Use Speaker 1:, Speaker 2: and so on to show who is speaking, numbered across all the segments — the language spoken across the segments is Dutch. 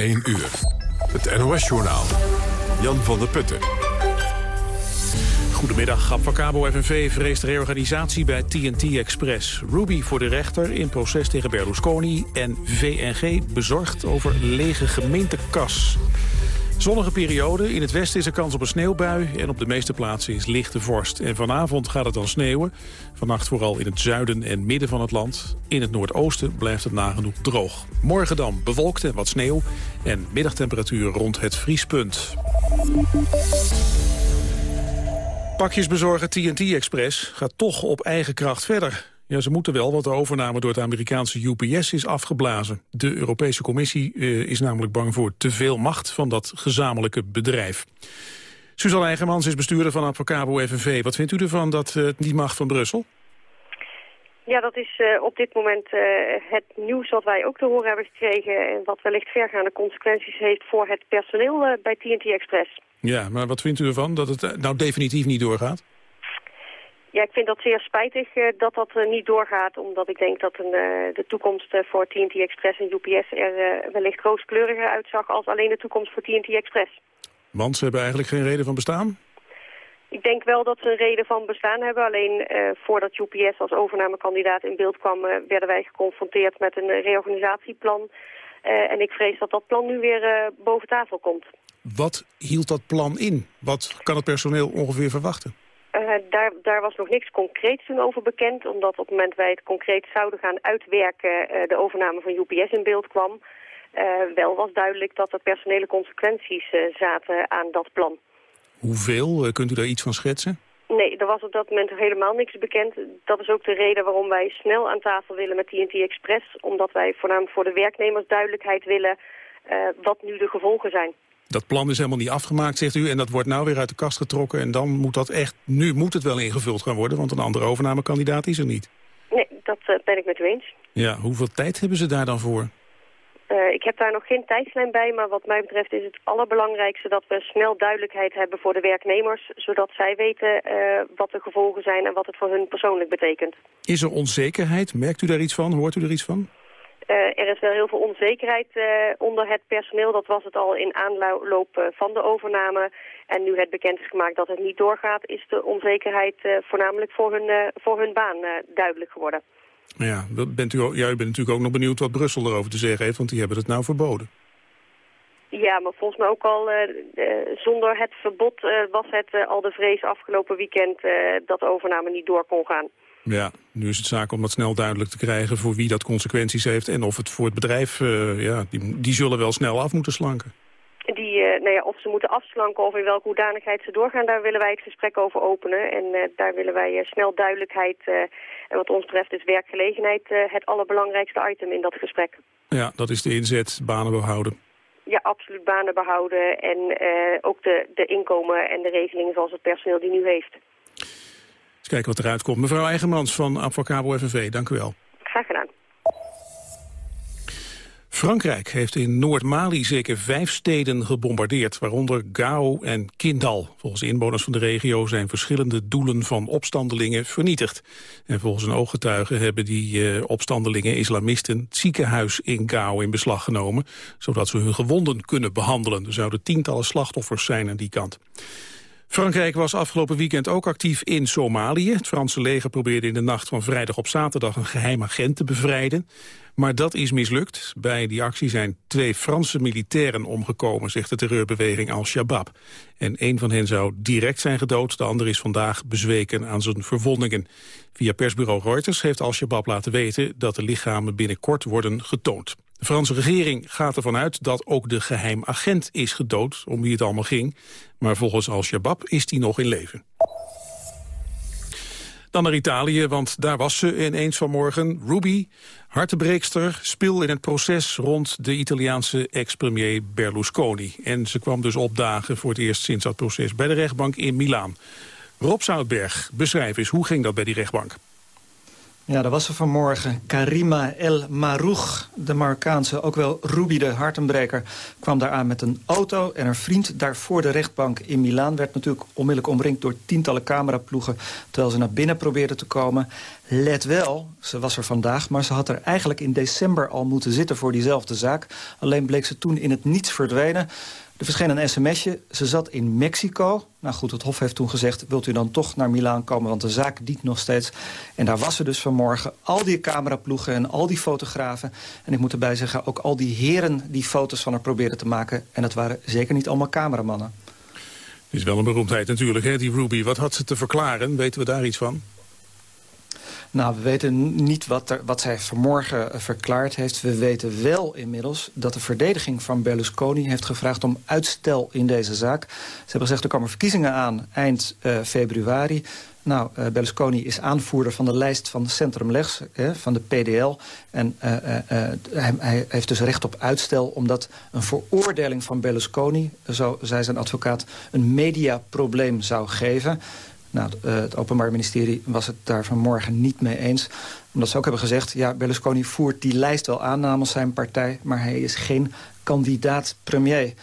Speaker 1: 1 uur. Het NOS-journaal. Jan van der Putten.
Speaker 2: Goedemiddag, Abfacabo FNV vreest reorganisatie bij TNT Express. Ruby voor de rechter in proces tegen Berlusconi... en VNG bezorgd over lege gemeentekas. Zonnige periode. In het westen is er kans op een sneeuwbui. En op de meeste plaatsen is lichte vorst. En vanavond gaat het dan sneeuwen. Vannacht vooral in het zuiden en midden van het land. In het noordoosten blijft het nagenoeg droog. Morgen dan bewolkt en wat sneeuw. En middagtemperatuur rond het vriespunt. Pakjesbezorger TNT Express gaat toch op eigen kracht verder. Ja, ze moeten wel, want de overname door het Amerikaanse UPS is afgeblazen. De Europese Commissie uh, is namelijk bang voor te veel macht van dat gezamenlijke bedrijf. Suzanne Eigenmans is bestuurder van Advocabo FNV. Wat vindt u ervan, dat uh, die macht van Brussel?
Speaker 3: Ja, dat is uh, op dit moment uh, het nieuws wat wij ook te horen hebben gekregen... en wat wellicht vergaande consequenties heeft voor het personeel uh, bij TNT Express.
Speaker 2: Ja, maar wat vindt u ervan dat het nou definitief niet doorgaat?
Speaker 3: Ja, ik vind dat zeer spijtig uh, dat dat uh, niet doorgaat. Omdat ik denk dat een, uh, de toekomst voor TNT Express en UPS er wellicht rooskleuriger uitzag als alleen de toekomst voor TNT Express.
Speaker 2: Want ze hebben eigenlijk geen reden van bestaan?
Speaker 3: Ik denk wel dat ze een reden van bestaan hebben. Alleen voordat UPS als overnamekandidaat in beeld kwam... werden wij geconfronteerd met een reorganisatieplan. en ik vrees dat dat plan nu weer boven tafel komt.
Speaker 2: Wat hield dat plan in? Wat kan het personeel ongeveer verwachten?
Speaker 3: Uh, daar, daar was nog niks concreets toen over bekend, omdat op het moment wij het concreet zouden gaan uitwerken uh, de overname van UPS in beeld kwam. Uh, wel was duidelijk dat er personele consequenties zaten aan dat plan.
Speaker 2: Hoeveel? Kunt u daar iets van schetsen?
Speaker 3: Nee, er was op dat moment helemaal niks bekend. Dat is ook de reden waarom wij snel aan tafel willen met TNT Express. Omdat wij voornamelijk voor de werknemers duidelijkheid willen wat nu de gevolgen zijn.
Speaker 2: Dat plan is helemaal niet afgemaakt, zegt u, en dat wordt nou weer uit de kast getrokken. En dan moet dat echt, nu moet het wel ingevuld gaan worden, want een andere overnamekandidaat is er niet.
Speaker 3: Nee, dat uh, ben ik met u eens.
Speaker 2: Ja, hoeveel tijd hebben ze daar dan voor?
Speaker 3: Uh, ik heb daar nog geen tijdslijn bij, maar wat mij betreft is het allerbelangrijkste dat we snel duidelijkheid hebben voor de werknemers, zodat zij weten uh, wat de gevolgen zijn en wat het voor hun persoonlijk betekent.
Speaker 2: Is er onzekerheid? Merkt u daar iets van? Hoort u er iets van?
Speaker 3: Uh, er is wel heel veel onzekerheid uh, onder het personeel. Dat was het al in aanloop uh, van de overname. En nu het bekend is gemaakt dat het niet doorgaat... is de onzekerheid voornamelijk voor hun, voor hun baan duidelijk geworden.
Speaker 2: Ja, bent u, ja, u bent natuurlijk ook nog benieuwd wat Brussel erover te zeggen heeft... want die hebben het nou verboden.
Speaker 3: Ja, maar volgens mij ook al zonder het verbod was het al de vrees afgelopen weekend... dat de overname niet door kon gaan.
Speaker 2: Ja, nu is het zaak om dat snel duidelijk te krijgen voor wie dat consequenties heeft. En of het voor het bedrijf, uh, ja, die, die zullen wel snel af moeten slanken.
Speaker 3: Die, uh, nou ja, of ze moeten afslanken of in welke hoedanigheid ze doorgaan, daar willen wij het gesprek over openen. En uh, daar willen wij snel duidelijkheid, en wat ons betreft is werkgelegenheid het allerbelangrijkste item in dat gesprek.
Speaker 2: Ja, dat is de inzet, banen behouden.
Speaker 3: Ja, absoluut banen behouden en ook de, de inkomen en de regelingen zoals het personeel die nu heeft.
Speaker 2: Kijken wat eruit komt. Mevrouw Eigenmans van Avocabo FNV, dank u wel.
Speaker 3: Graag gedaan.
Speaker 2: Frankrijk heeft in Noord-Mali zeker vijf steden gebombardeerd, waaronder Gao en Kindal. Volgens inwoners van de regio zijn verschillende doelen van opstandelingen vernietigd. En volgens een ooggetuige hebben die uh, opstandelingen islamisten het ziekenhuis in Gao in beslag genomen, zodat ze hun gewonden kunnen behandelen. Er zouden tientallen slachtoffers zijn aan die kant. Frankrijk was afgelopen weekend ook actief in Somalië. Het Franse leger probeerde in de nacht van vrijdag op zaterdag een geheim agent te bevrijden. Maar dat is mislukt. Bij die actie zijn twee Franse militairen omgekomen, zegt de terreurbeweging Al-Shabaab. En een van hen zou direct zijn gedood, de ander is vandaag bezweken aan zijn verwondingen. Via persbureau Reuters heeft Al-Shabaab laten weten dat de lichamen binnenkort worden getoond. De Franse regering gaat ervan uit dat ook de geheim agent is gedood, om wie het allemaal ging. Maar volgens Al-Shabaab is die nog in leven. Dan naar Italië, want daar was ze ineens vanmorgen. Ruby, hartebreekster, spil in het proces rond de Italiaanse ex-premier Berlusconi. En ze kwam dus opdagen voor het eerst sinds dat proces bij de rechtbank in Milaan. Rob Zoutberg, beschrijf eens, hoe ging dat bij die rechtbank?
Speaker 4: Ja, dat was ze vanmorgen. Karima El Maroug, de Marokkaanse, ook wel Ruby de hartenbreker... kwam daar aan met een auto en haar vriend daar voor de rechtbank in Milaan... werd natuurlijk onmiddellijk omringd door tientallen cameraploegen... terwijl ze naar binnen probeerde te komen. Let wel, ze was er vandaag, maar ze had er eigenlijk in december al moeten zitten... voor diezelfde zaak. Alleen bleek ze toen in het niets verdwenen... Er verscheen een sms'je. Ze zat in Mexico. Nou goed, het Hof heeft toen gezegd... wilt u dan toch naar Milaan komen, want de zaak dient nog steeds. En daar was ze dus vanmorgen. Al die cameraploegen en al die fotografen. En ik moet erbij zeggen, ook al die heren die foto's van haar probeerden te maken. En dat waren zeker niet allemaal cameramannen.
Speaker 2: Het is wel een beroemdheid natuurlijk, hè, die Ruby. Wat had ze te verklaren? Weten we daar iets van?
Speaker 4: Nou, we weten niet wat, er, wat zij vanmorgen eh, verklaard heeft. We weten wel inmiddels dat de verdediging van Berlusconi heeft gevraagd om uitstel in deze zaak. Ze hebben gezegd, er komen verkiezingen aan eind uh, februari. Nou, uh, Berlusconi is aanvoerder van de lijst van Centrum Legs, van de PDL. En hij, hij, heeft dus recht op uitstel... omdat een veroordeling van Berlusconi, zo zei zijn advocaat... een mediaprobleem zou geven. Nou, eh, het Openbaar Ministerie was het daar vanmorgen niet mee eens. Omdat ze ook hebben gezegd... ja, Berlusconi voert die lijst wel aan namens zijn partij... maar hij is geen kandidaat premier.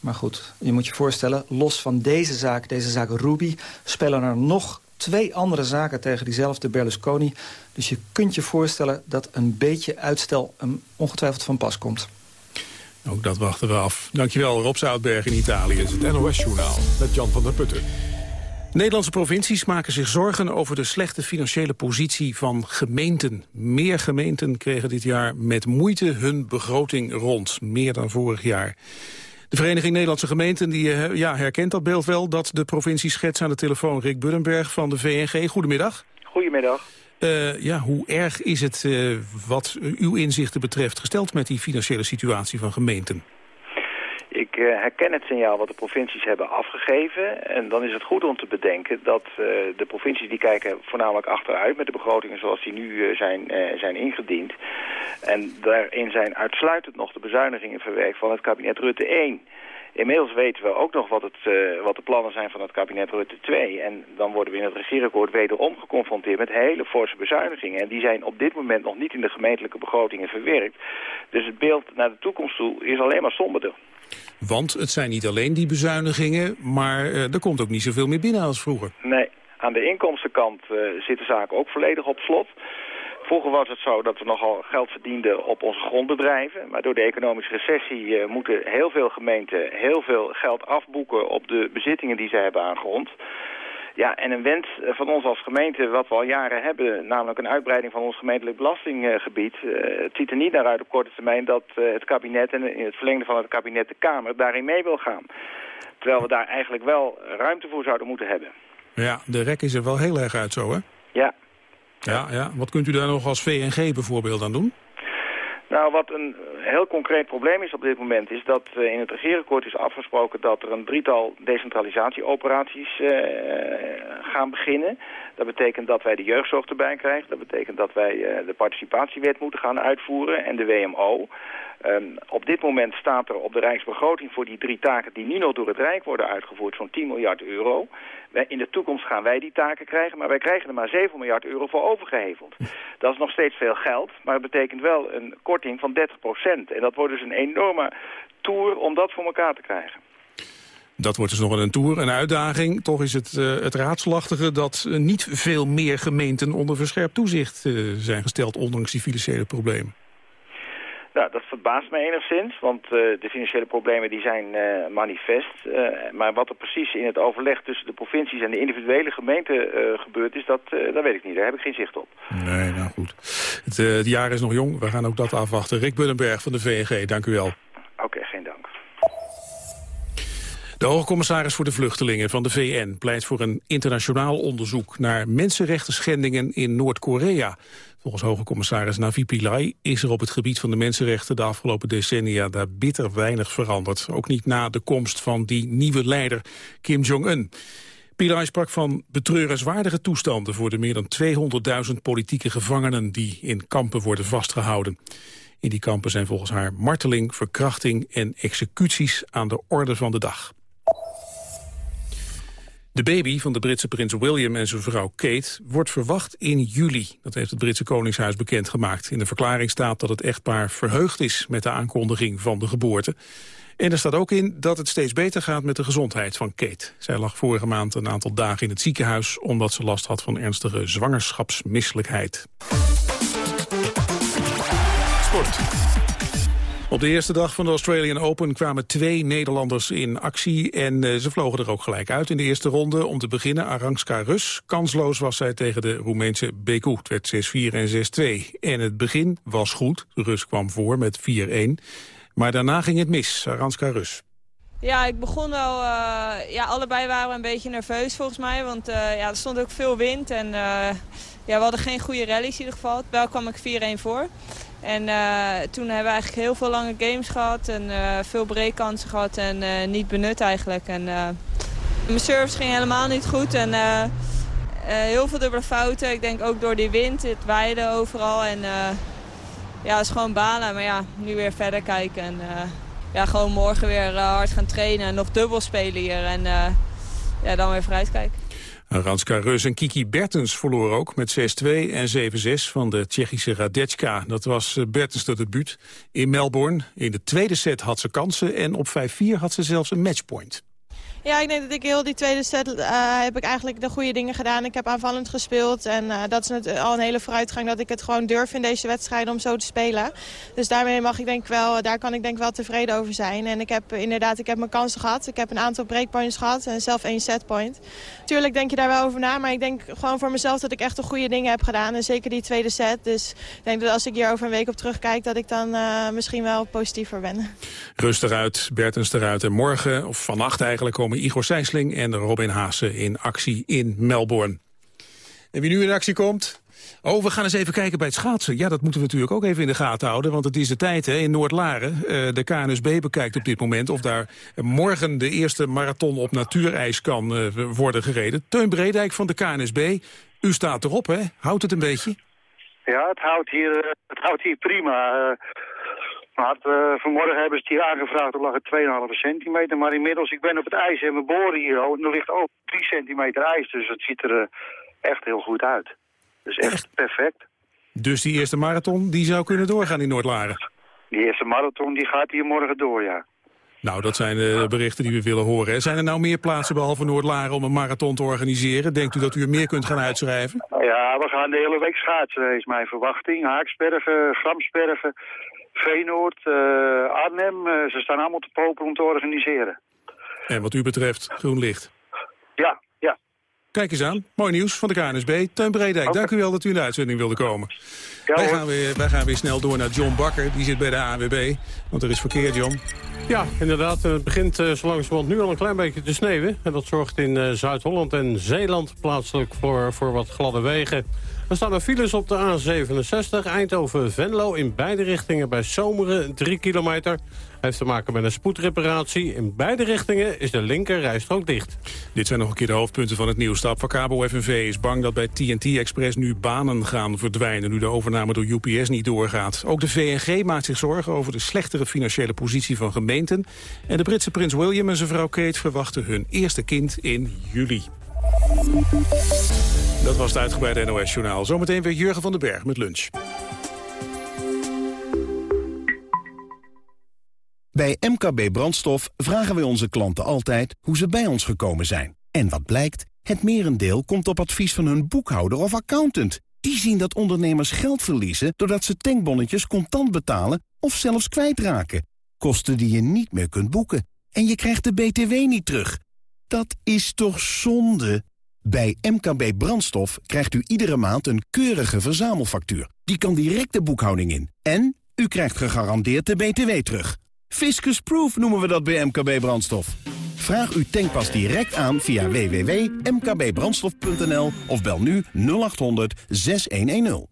Speaker 4: Maar goed, je moet je voorstellen... los van deze zaak, deze zaak Ruby... spelen er nog twee andere zaken tegen diezelfde Berlusconi. Dus je kunt je voorstellen dat een beetje uitstel... hem ongetwijfeld van pas komt.
Speaker 2: Ook dat wachten we af. Dankjewel, Rob Zoutberg in Italië. Het NOS-journaal met Jan van der Putten. Nederlandse provincies maken zich zorgen over de slechte financiële positie van gemeenten. Meer gemeenten kregen dit jaar met moeite hun begroting rond, meer dan vorig jaar. De Vereniging Nederlandse Gemeenten die, eh, ja, herkent dat beeld wel... dat de provincie schets aan de telefoon Rick Buddenberg van de VNG. Goedemiddag.
Speaker 5: Goedemiddag.
Speaker 2: Uh, ja, hoe erg is het uh, wat uw inzichten betreft gesteld met die financiële situatie van gemeenten?
Speaker 5: Ik uh, herken het signaal wat de provincies hebben afgegeven. En dan is het goed om te bedenken dat uh, de provincies die kijken voornamelijk achteruit met de begrotingen zoals die nu uh, zijn, zijn ingediend. En daarin zijn uitsluitend nog de bezuinigingen verwerkt van het kabinet Rutte 1. Inmiddels weten we ook nog wat, het, wat de plannen zijn van het kabinet Rutte 2. En dan worden we in het regeerakkoord wederom geconfronteerd met hele forse bezuinigingen. En die zijn op dit moment nog niet in de gemeentelijke begrotingen verwerkt. Dus het beeld naar de toekomst toe is alleen maar somberder.
Speaker 2: Want het zijn niet alleen die bezuinigingen, maar uh, er komt ook niet zoveel meer binnen als vroeger.
Speaker 5: Nee, aan de inkomstenkant uh, zit de zaak ook volledig op slot. Vroeger was het zo dat we nogal geld verdienden op onze grondbedrijven. Maar door de economische recessie uh, moeten heel veel gemeenten heel veel geld afboeken op de bezittingen die ze hebben aan grond. Ja, en een wens eh, van ons als gemeente, wat we al jaren hebben, namelijk een uitbreiding van ons gemeentelijk belastinggebied. Uh, het ziet er niet naar uit op korte termijn dat uh, het kabinet en in het verlengde van het kabinet de Kamer daarin mee wil gaan. Terwijl we daar eigenlijk wel ruimte voor zouden moeten hebben.
Speaker 2: Ja, de rek is er wel heel erg uit zo, hè?
Speaker 5: Ja.
Speaker 2: Ja, ja. Wat kunt u daar nog als VNG bijvoorbeeld aan doen?
Speaker 5: Nou, wat een heel concreet probleem is op dit moment... is dat uh, in het regeerakkoord is afgesproken dat er een drietal decentralisatieoperaties uh, gaan beginnen. Dat betekent dat wij de jeugdzorg erbij krijgen. Dat betekent dat wij uh, de participatiewet moeten gaan uitvoeren en de WMO. Um, op dit moment staat er op de Rijksbegroting voor die drie taken die nu nog door het Rijk worden uitgevoerd zo'n 10 miljard euro. In de toekomst gaan wij die taken krijgen, maar wij krijgen er maar 7 miljard euro voor overgeheveld. Dat is nog steeds veel geld, maar het betekent wel een korting van 30 procent. En dat wordt dus een enorme tour om dat voor elkaar te krijgen.
Speaker 2: Dat wordt dus nog een tour, een uitdaging. Toch is het, uh, het raadselachtige dat uh, niet veel meer gemeenten onder verscherpt toezicht uh, zijn gesteld, ondanks die financiële problemen.
Speaker 5: Nou, dat verbaast me enigszins, want uh, de financiële problemen die zijn manifest. Maar wat er precies in het overleg tussen de provincies en de individuele gemeenten gebeurd is, dat, dat weet ik niet. Daar heb ik geen zicht op.
Speaker 2: Nee, nou goed. Het, het, jaar is nog jong, we gaan ook dat afwachten. Rick Buddenberg van de VNG, dank u wel. De hoogcommissaris voor de vluchtelingen van de VN pleit voor een internationaal onderzoek naar mensenrechten schendingen in Noord-Korea. Volgens hoge commissaris Navi Pillay is er op het gebied van de mensenrechten de afgelopen decennia daar bitter weinig veranderd. Ook niet na de komst van die nieuwe leider Kim Jong-un. Pillay sprak van betreurenswaardige toestanden voor de meer dan 200.000 politieke gevangenen die in kampen worden vastgehouden. In die kampen zijn volgens haar marteling, verkrachting en executies aan de orde van de dag. De baby van de Britse prins William en zijn vrouw Kate wordt verwacht in juli. Dat heeft het Britse Koningshuis bekendgemaakt. In de verklaring staat dat het echtpaar verheugd is met de aankondiging van de geboorte. En er staat ook in dat het steeds beter gaat met de gezondheid van Kate. Zij lag vorige maand een aantal dagen in het ziekenhuis... omdat ze last had van ernstige zwangerschapsmisselijkheid. Sport. Op de eerste dag van de Australian Open kwamen twee Nederlanders in actie... en uh, ze vlogen er ook gelijk uit in de eerste ronde. Om te beginnen Aranska Rus. Kansloos was zij tegen de Roemeense Beku. Het werd 6-4 en 6-2. En het begin was goed. Rus kwam voor met 4-1. Maar daarna ging het mis. Aranska Rus.
Speaker 6: Ja, ik begon wel... Uh, ja, allebei waren een beetje nerveus volgens mij. Want uh, ja, er stond ook veel wind. En ja, we hadden geen goede rallies in ieder geval. Wel kwam ik 4-1 voor. En uh, toen hebben we eigenlijk heel veel lange games gehad. En uh, veel breekkansen gehad en uh, niet benut eigenlijk. En mijn service ging helemaal niet goed. En heel veel dubbele fouten. Ik denk ook door die wind, het waaide overal. En ja, is gewoon balen. Maar ja, nu weer verder kijken. En ja, gewoon morgen weer hard gaan trainen. En nog dubbel spelen hier. En ja, dan weer vooruitkijken.
Speaker 2: Ranska Reus en Kiki Bertens verloor ook met 6-2 en 7-6 van de Tsjechische Radetska. Dat was eh, Bertens de debuut in Melbourne. In de tweede set had ze kansen en op 5-4 had ze zelfs een matchpoint.
Speaker 6: Ja, ik denk dat ik heel die tweede set uh, heb ik eigenlijk de goede dingen gedaan. Ik heb aanvallend gespeeld en uh, dat is het, al een hele vooruitgang dat ik het gewoon durf in deze wedstrijden om zo te spelen. Dus daarmee mag ik denk wel, daar kan ik denk wel tevreden over zijn. En ik heb inderdaad, ik heb mijn kansen gehad. Ik heb een aantal breakpoints gehad en zelf één setpoint. Tuurlijk denk je daar wel over na, maar ik denk gewoon voor mezelf dat ik echt de goede dingen heb gedaan. En zeker die tweede set. Dus ik denk dat als ik hier over een week op terugkijk, dat ik dan misschien wel positiever ben.
Speaker 2: Rustig uit, Bertens eruit en morgen, of vannacht eigenlijk, komen Igor Sijsling en Robin Haase in actie in Melbourne. En wie nu in actie komt? Oh, we gaan eens even kijken bij het schaatsen. Ja, dat moeten we natuurlijk ook even in de gaten houden. Want het is de tijd hè, in Noord-Laren. Uh, de KNSB bekijkt op dit moment of daar morgen de eerste marathon op natuurijs kan uh, worden gereden. Teun Bredijk van de KNSB, u staat erop hè? Houdt het een beetje?
Speaker 7: Ja, het houdt hier, uh, het houdt hier prima. Uh, vanmorgen hebben ze het hier aangevraagd, er lag het 2,5 centimeter. Maar inmiddels, ik ben op het ijs en we boren hier al. En er ligt ook 3 centimeter ijs, dus het ziet er uh, echt heel goed uit. Dus echt, echt, perfect.
Speaker 2: Dus die eerste marathon, die zou kunnen doorgaan in Noord-Laren?
Speaker 7: Die eerste marathon, die gaat hier morgen door, ja.
Speaker 2: Nou, dat zijn de berichten die we willen horen. Zijn er nou meer plaatsen behalve Noord-Laren om een marathon te organiseren? Denkt u dat u er meer kunt gaan uitschrijven?
Speaker 7: Ja, we gaan de hele week schaatsen, is mijn verwachting. Haaksbergen, Gramsbergen, Veenoord, uh, Arnhem, uh, ze staan allemaal te popen om te organiseren.
Speaker 2: En wat u betreft groen licht?
Speaker 7: Ja, ja.
Speaker 2: Kijk eens aan, mooi nieuws van de KNSB. Teun Bredijk, okay. dank u wel dat u in de uitzending wilde komen. Ja, wij, gaan weer, wij gaan weer snel door naar John Bakker, die zit bij de ANWB. Want er is verkeer, John.
Speaker 8: Ja, inderdaad. Het begint uh, zo langzamerhand nu al een klein beetje te sneeuwen. En dat zorgt in uh, Zuid-Holland en Zeeland plaatselijk voor, voor wat gladde wegen. Er staan er files op de A67 Eindhoven-Venlo in beide richtingen bij Zomeren 3 kilometer. Heeft te maken met een spoedreparatie. In beide richtingen is de linker rijstrook dicht.
Speaker 2: Dit zijn nog een keer de hoofdpunten van het nieuws. De Cabo FNV is bang dat bij TNT Express nu banen gaan verdwijnen... nu de overname door UPS niet doorgaat. Ook de VNG maakt zich zorgen over de slechtere financiële positie van gemeenten. En de Britse prins William en zijn vrouw Kate verwachten hun eerste kind in juli. Dat was het uitgebreide NOS-journaal. Zometeen weer Jurgen van den Berg met lunch.
Speaker 9: Bij MKB Brandstof vragen wij onze klanten altijd hoe ze bij ons gekomen zijn. En wat blijkt? Het merendeel komt op advies van hun boekhouder of accountant. Die zien dat ondernemers geld verliezen doordat ze tankbonnetjes contant betalen of zelfs kwijtraken. Kosten die je niet meer kunt boeken. En je krijgt de BTW niet terug. Dat is toch zonde? Bij MKB Brandstof krijgt u iedere maand een keurige verzamelfactuur. Die kan direct de boekhouding in. En u krijgt gegarandeerd de BTW terug. Fiscus Proof noemen we dat bij MKB Brandstof. Vraag uw tankpas direct aan via www.mkbbrandstof.nl of bel nu 0800 6110.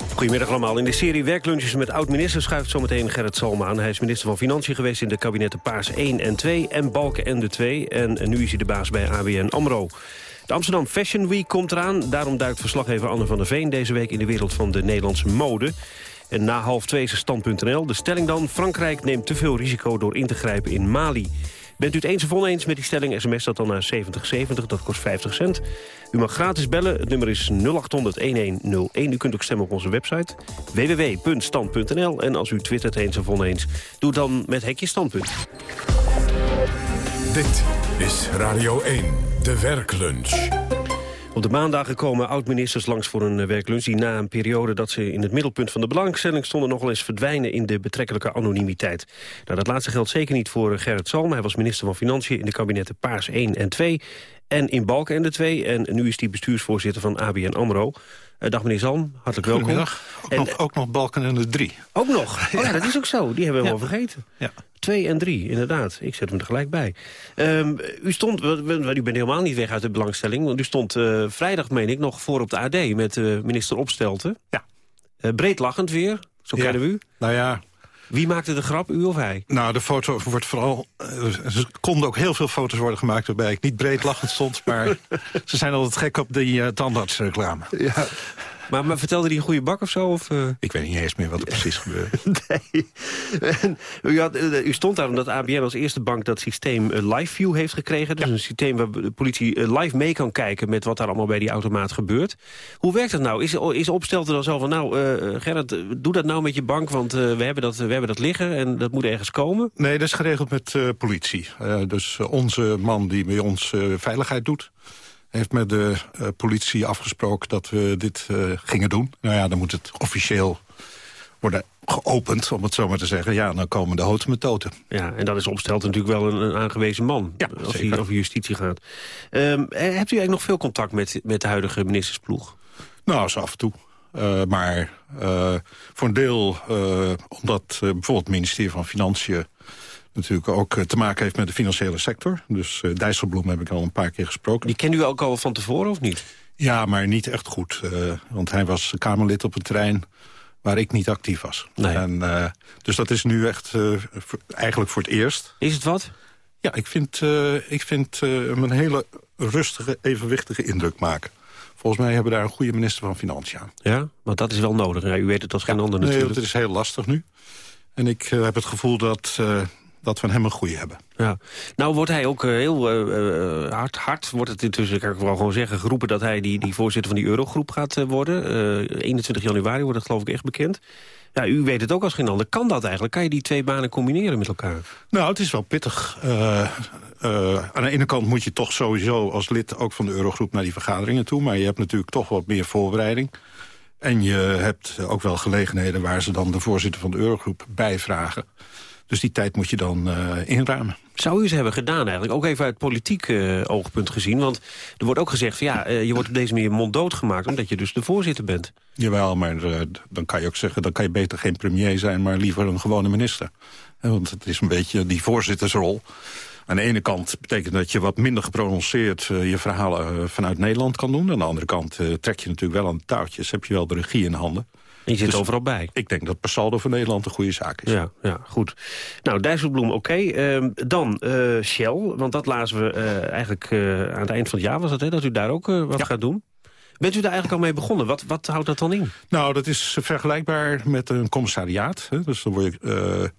Speaker 10: Goedemiddag allemaal. In de serie Werklunches met oud-minister schuift zometeen Gerrit Salma aan. Hij is minister van Financiën geweest in de kabinetten Paars 1 en 2 en Balken en de 2. En nu is hij de baas bij ABN AMRO. De Amsterdam Fashion Week komt eraan. Daarom duikt verslaggever Anne van der Veen deze week in de wereld van de Nederlandse mode. En na half twee is stand.nl. De stelling dan, Frankrijk neemt te veel risico door in te grijpen in Mali. Bent u het eens of oneens met die stelling, sms dat dan naar 7070, dat kost 50 cent. U mag gratis bellen, het nummer is 0800-1101. U kunt ook stemmen op onze website www.stand.nl. En als u twittert eens of oneens, doe dan met hekje standpunt.
Speaker 1: Dit is Radio 1, de werklunch.
Speaker 10: Op de maandagen komen oud-ministers langs voor een eh, werklunch... die na een periode dat ze in het middelpunt van de belangstelling stonden... nogal eens verdwijnen in de betrekkelijke anonimiteit. Nou, dat laatste geldt zeker niet voor eh, Gerrit Salm. Hij was minister van Financiën in de kabinetten Paars 1 en 2... en in Balken en de 2. En nu is hij bestuursvoorzitter van ABN AMRO. Uh, dag meneer Zalm, hartelijk welkom.
Speaker 11: Ook, en, nog, ook nog Balken en de 3.
Speaker 10: Ook nog? Oh ja, dat is ook zo. Die hebben we wel vergeten.
Speaker 11: Ja.
Speaker 10: Twee en drie, inderdaad. Ik zet hem er gelijk bij. Um, u stond, u bent helemaal niet weg uit de belangstelling... want u stond uh, vrijdag, meen ik, nog voor op de AD met uh, minister Opstelten.
Speaker 11: Ja.
Speaker 10: Uh, breed lachend weer, zo kennen we u.
Speaker 11: Nou ja...
Speaker 10: Wie maakte de grap, u of hij?
Speaker 11: Nou, de foto wordt vooral... Er konden ook heel veel foto's worden gemaakt waarbij ik niet breed lachend stond... maar ze zijn altijd gek op die uh, tandartsreclame.
Speaker 10: Ja. Maar, maar, vertelde hij een goede bak of zo? Of, uh...
Speaker 11: Ik weet niet eens meer wat er precies gebeurde.
Speaker 10: nee. En, u, had, u, stond daar omdat ABN als eerste bank dat systeem uh, LiveView heeft gekregen. Dus ja. een systeem waar de politie uh, live mee kan kijken... met wat daar allemaal bij die automaat gebeurt. Hoe werkt dat nou? Is, is opstelte dan zo van... nou, Gerrit, doe dat nou met je bank, want we, hebben dat, we hebben dat liggen... en dat moet ergens komen?
Speaker 11: Nee, dat is geregeld met politie. dus onze man die bij ons veiligheid doet heeft met de uh, politie afgesproken dat we dit uh, gingen doen. Nou ja, dan moet het officieel worden geopend, om het zo maar te zeggen. Ja, dan komen de houten metoten.
Speaker 10: Ja, en dat is opstelt natuurlijk wel een, een aangewezen man.
Speaker 11: Ja,
Speaker 10: als hij over justitie gaat. Um, hebt u eigenlijk nog veel contact met, met de huidige ministersploeg?
Speaker 11: Nou, zo af en toe. Uh, maar voor een deel, omdat bijvoorbeeld het ministerie van Financiën natuurlijk ook te maken heeft met de financiële sector. Dus uh, Dijsselbloem heb ik al een paar keer gesproken.
Speaker 10: Die kende u ook al van tevoren of niet?
Speaker 11: Ja, maar niet echt goed. Uh, want hij was Kamerlid op een terrein waar ik niet actief was.
Speaker 10: Nee.
Speaker 11: En, uh, dus dat is nu echt voor, eigenlijk voor het eerst.
Speaker 10: Is het wat?
Speaker 11: Ja, ik vind, ik vind hem een hele rustige, evenwichtige indruk maken. Volgens mij hebben we daar een goede minister van Financiën aan.
Speaker 10: Ja, want dat is wel nodig. Ja, u weet het als geen
Speaker 11: ja,
Speaker 10: ander
Speaker 11: nee,
Speaker 10: natuurlijk.
Speaker 11: het is heel lastig nu. En ik heb het gevoel dat dat we hem een goede hebben.
Speaker 10: Ja. Nou wordt hij ook uh, heel uh, hard, hard, wordt het intussen, kan ik wel gewoon zeggen, geroepen dat hij die, die voorzitter van die Eurogroep gaat uh, worden. 21 januari wordt dat geloof ik echt bekend. Ja, u weet het ook als geen ander. Kan dat eigenlijk? Kan je die twee banen combineren met elkaar?
Speaker 11: Nou, het is wel pittig. aan de ene kant moet je toch sowieso als lid ook van de Eurogroep naar die vergaderingen toe. Maar je hebt natuurlijk toch wat meer voorbereiding. En je hebt ook wel gelegenheden waar ze dan de voorzitter van de Eurogroep bijvragen. Dus die tijd moet je dan uh, inruimen.
Speaker 10: Zou u ze hebben gedaan eigenlijk? Ook even uit politiek uh, oogpunt gezien. Want er wordt ook gezegd, van, ja, uh, je wordt op deze manier monddood gemaakt... omdat je dus de voorzitter bent.
Speaker 11: Jawel, maar dan kan je ook zeggen... dan kan je beter geen premier zijn, maar liever een gewone minister. Want het is een beetje die voorzittersrol. Aan de ene kant betekent dat je wat minder geprononceerd... je verhalen vanuit Nederland kan doen. Aan de andere kant trek je natuurlijk wel aan de touwtjes. Heb je wel de regie in handen.
Speaker 10: En je zit dus overal bij.
Speaker 11: Ik denk dat per saldo voor Nederland een goede zaak is.
Speaker 10: Ja, ja goed. Nou, Dijsselbloem, oké. Okay. Uh, dan uh, Shell, want dat lazen we uh, eigenlijk aan het eind van het jaar was het, hè, dat u daar ook wat ja. gaat doen. Bent u daar eigenlijk al mee begonnen? Wat, wat houdt dat dan in?
Speaker 11: Nou, dat is vergelijkbaar met een commissariaat. Hè. Dus dan word je...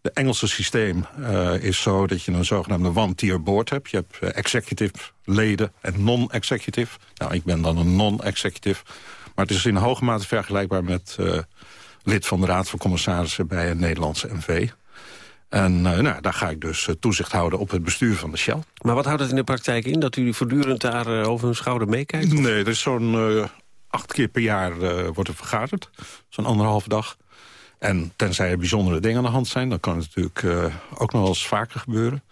Speaker 11: De Engelse systeem uh, is zo dat je een zogenaamde one-tier board hebt. Je hebt uh, executive leden en non-executive. Nou, ik ben dan een non-executive. Maar het is in hoge mate vergelijkbaar met uh, lid van de Raad van Commissarissen bij een Nederlandse NV. En uh, nou, daar ga ik dus uh, toezicht houden op het bestuur van de Shell.
Speaker 10: Maar wat houdt het in de praktijk in? Dat u voortdurend daar over hun schouder meekijkt?
Speaker 11: Nee, er is zo'n acht keer per jaar wordt er vergaderd. Zo'n anderhalve dag. En tenzij er bijzondere dingen aan de hand zijn... dan kan het natuurlijk ook nog wel eens vaker gebeuren.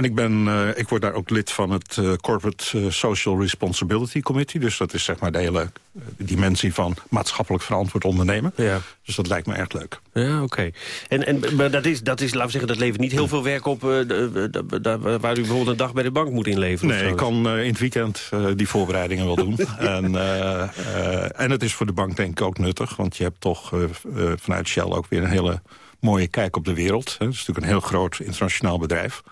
Speaker 11: En ik, ben, uh, ik word daar ook lid van het uh, Corporate uh, Social Responsibility Committee. Dus dat is zeg maar de hele dimensie van maatschappelijk verantwoord ondernemen.
Speaker 10: Ja.
Speaker 11: Dus dat lijkt me echt leuk.
Speaker 10: Ja, oké. Okay. En, en maar dat is, dat is, laten we zeggen, dat levert niet heel veel werk op... waar u bijvoorbeeld een dag bij de bank moet inleveren?
Speaker 11: Nee, ik kan in het weekend die voorbereidingen wel doen. en, en het is voor de bank denk ik ook nuttig. Want je hebt toch vanuit Shell ook weer een hele mooie kijk op de wereld. Het is natuurlijk een heel groot internationaal bedrijf.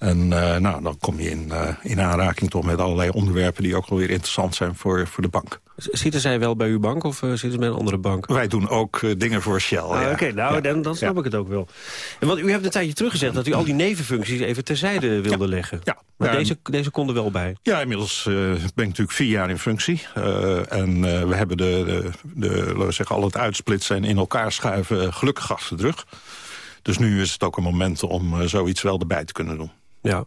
Speaker 11: En uh, nou, dan kom je in, uh, in aanraking toch met allerlei onderwerpen... die ook wel weer interessant zijn voor, voor de bank.
Speaker 10: Zitten zij wel bij uw bank of uh, zitten ze bij een andere bank?
Speaker 11: Wij doen ook dingen voor Shell,
Speaker 10: ah,
Speaker 11: ja.
Speaker 10: Oké, nou, ja. dan, dan snap ja. ik het ook wel. En want u hebt een tijdje teruggezegd dat u al die nevenfuncties even terzijde wilde leggen.
Speaker 11: Ja.
Speaker 10: Maar deze, deze konden wel bij?
Speaker 11: Ja, inmiddels ben ik natuurlijk vier jaar in functie. en we hebben de, de, de, laten we zeggen, al het uitsplitsen en in elkaar schuiven gelukkig achter de rug. Dus nu is het ook een moment om zoiets wel erbij te kunnen doen.
Speaker 10: Ja.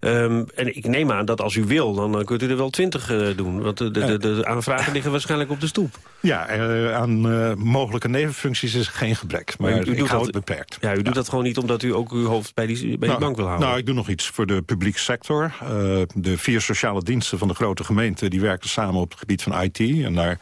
Speaker 10: Um, en ik neem aan dat als u wil, dan uh, kunt u er wel twintig uh, doen. Want de, de, de, de, aanvragen liggen waarschijnlijk op de stoep.
Speaker 11: Ja, uh, aan mogelijke nevenfuncties is geen gebrek. Maar, maar u, u doet dat, het beperkt.
Speaker 10: Ja, u ja. doet dat gewoon niet omdat u ook uw hoofd bij die, bij
Speaker 11: nou,
Speaker 10: die bank wil houden?
Speaker 11: Nou, ik doe nog iets voor de publieke sector. de vier sociale diensten van de grote gemeente... die werken samen op het gebied van IT. En daar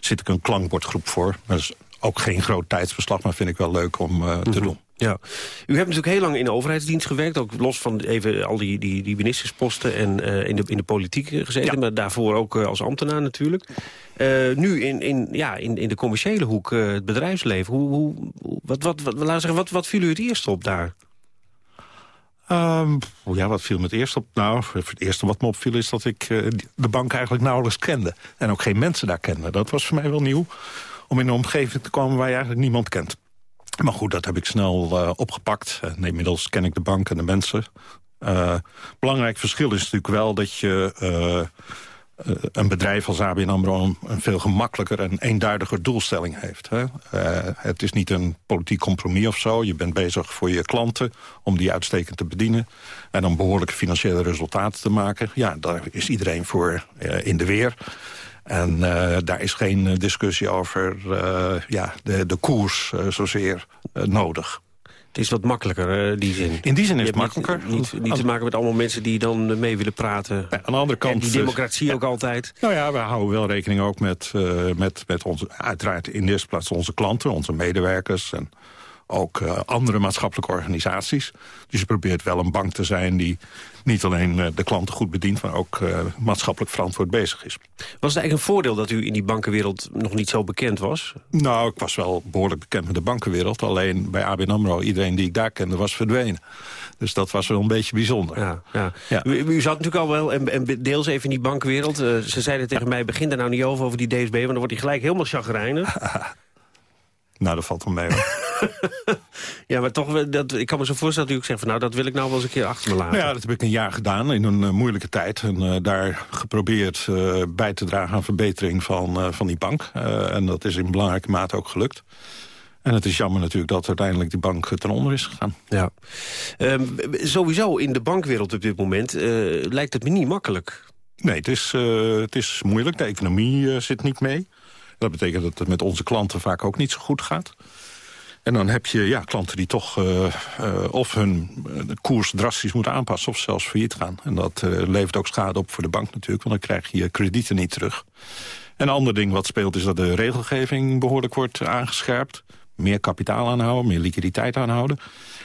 Speaker 11: zit ik een klankbordgroep voor. Dat is ook geen groot tijdsbeslag, maar vind ik wel leuk om mm -hmm. te doen.
Speaker 10: Ja, u hebt natuurlijk heel lang in de overheidsdienst gewerkt. Ook los van even al die, die, die ministersposten en uh, in, de, in de politiek gezeten. Ja. Maar daarvoor ook uh, als ambtenaar natuurlijk. Uh, nu in, in, ja, in, in de commerciële hoek, het bedrijfsleven. Hoe, hoe, wat, wat, wat, laten zeggen, wat, wat viel u het eerst op daar?
Speaker 11: Um, ja, wat viel me het eerst op? Nou, het eerste wat me opviel is dat ik de bank eigenlijk nauwelijks kende. En ook geen mensen daar kende. Dat was voor mij wel nieuw. Om in een omgeving te komen waar je eigenlijk niemand kent. Maar goed, dat heb ik snel uh, opgepakt. En inmiddels ken ik de bank en de mensen. Uh, belangrijk verschil is natuurlijk wel dat je een bedrijf als ABN AMRO... Een, veel gemakkelijker en eenduidiger doelstelling heeft. Hè? het is niet een politiek compromis of zo. Je bent bezig voor je klanten om die uitstekend te bedienen. En om behoorlijke financiële resultaten te maken. Ja, daar is iedereen voor in de weer. En uh, daar is geen discussie over uh, ja, de, de koers zozeer nodig.
Speaker 10: Het is wat makkelijker, die zin.
Speaker 11: In die zin is het makkelijker.
Speaker 10: Niet, niet, niet, te maken met allemaal mensen die dan mee willen praten.
Speaker 11: Ja, aan de andere kant...
Speaker 10: En die democratie ja, ook altijd.
Speaker 11: Nou ja, we houden wel rekening ook met, met, met onze... Uiteraard in de eerste plaats onze klanten, onze medewerkers... en ook uh, andere maatschappelijke organisaties. Dus je probeert wel een bank te zijn die niet alleen uh, de klanten goed bedient... maar ook uh, maatschappelijk verantwoord bezig is.
Speaker 10: Was het eigenlijk een voordeel dat u in die bankenwereld nog niet zo bekend was?
Speaker 11: Nou, ik was wel behoorlijk bekend met de bankenwereld. Alleen bij ABN AMRO, iedereen die ik daar kende, was verdwenen. Dus dat was wel een beetje bijzonder.
Speaker 10: Ja, ja. ja. U, u, zat natuurlijk al wel, en, en deels even in die bankwereld. ze zeiden tegen mij, begin daar nou niet over, over die DSB... want dan wordt hij gelijk helemaal chagrijnig.
Speaker 11: nou, dat valt wel mee hoor.
Speaker 10: ja, maar toch, dat, ik kan me zo voorstellen dat u ook zegt... van nou, dat wil ik nou wel eens een keer achter me laten.
Speaker 11: Nou ja, dat heb ik een jaar gedaan in een uh, moeilijke tijd. En uh, daar geprobeerd uh, bij te dragen aan verbetering van, van die bank. en dat is in belangrijke mate ook gelukt. En het is jammer natuurlijk dat uiteindelijk die bank ten onder is gegaan.
Speaker 10: Ja. Um, sowieso in de bankwereld op dit moment lijkt het me niet makkelijk.
Speaker 11: Nee, het is, het is moeilijk. De economie zit niet mee. Dat betekent dat het met onze klanten vaak ook niet zo goed gaat. En dan heb je ja, klanten die toch uh, uh, of hun koers drastisch moeten aanpassen... of zelfs failliet gaan. En dat levert ook schade op voor de bank natuurlijk... want dan krijg je je kredieten niet terug. En een ander ding wat speelt is dat de regelgeving behoorlijk wordt aangescherpt. Meer kapitaal aanhouden, meer liquiditeit aanhouden.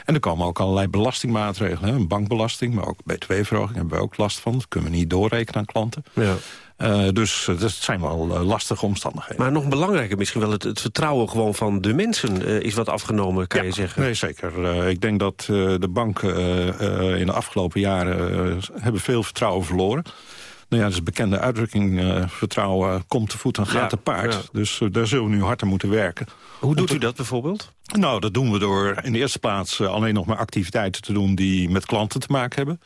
Speaker 11: En er komen ook allerlei belastingmaatregelen. Hè? Een bankbelasting, maar ook btw-verhoging hebben we ook last van. Dat kunnen we niet doorrekenen aan klanten.
Speaker 10: Ja.
Speaker 11: Uh, dus dat zijn wel uh, lastige omstandigheden.
Speaker 10: Maar nog belangrijker misschien wel het, het vertrouwen gewoon van de mensen uh, is wat afgenomen, kan
Speaker 11: ja,
Speaker 10: je zeggen.
Speaker 11: Nee, zeker. ik denk dat de banken in de afgelopen jaren hebben veel vertrouwen verloren. Nou ja, dat is een bekende uitdrukking. vertrouwen komt te voet en gaat ja, te paard. Ja. Dus daar zullen we nu harder moeten werken.
Speaker 10: Hoe doet u dat bijvoorbeeld?
Speaker 11: Nou, dat doen we door in de eerste plaats alleen nog maar activiteiten te doen... die met klanten te maken hebben.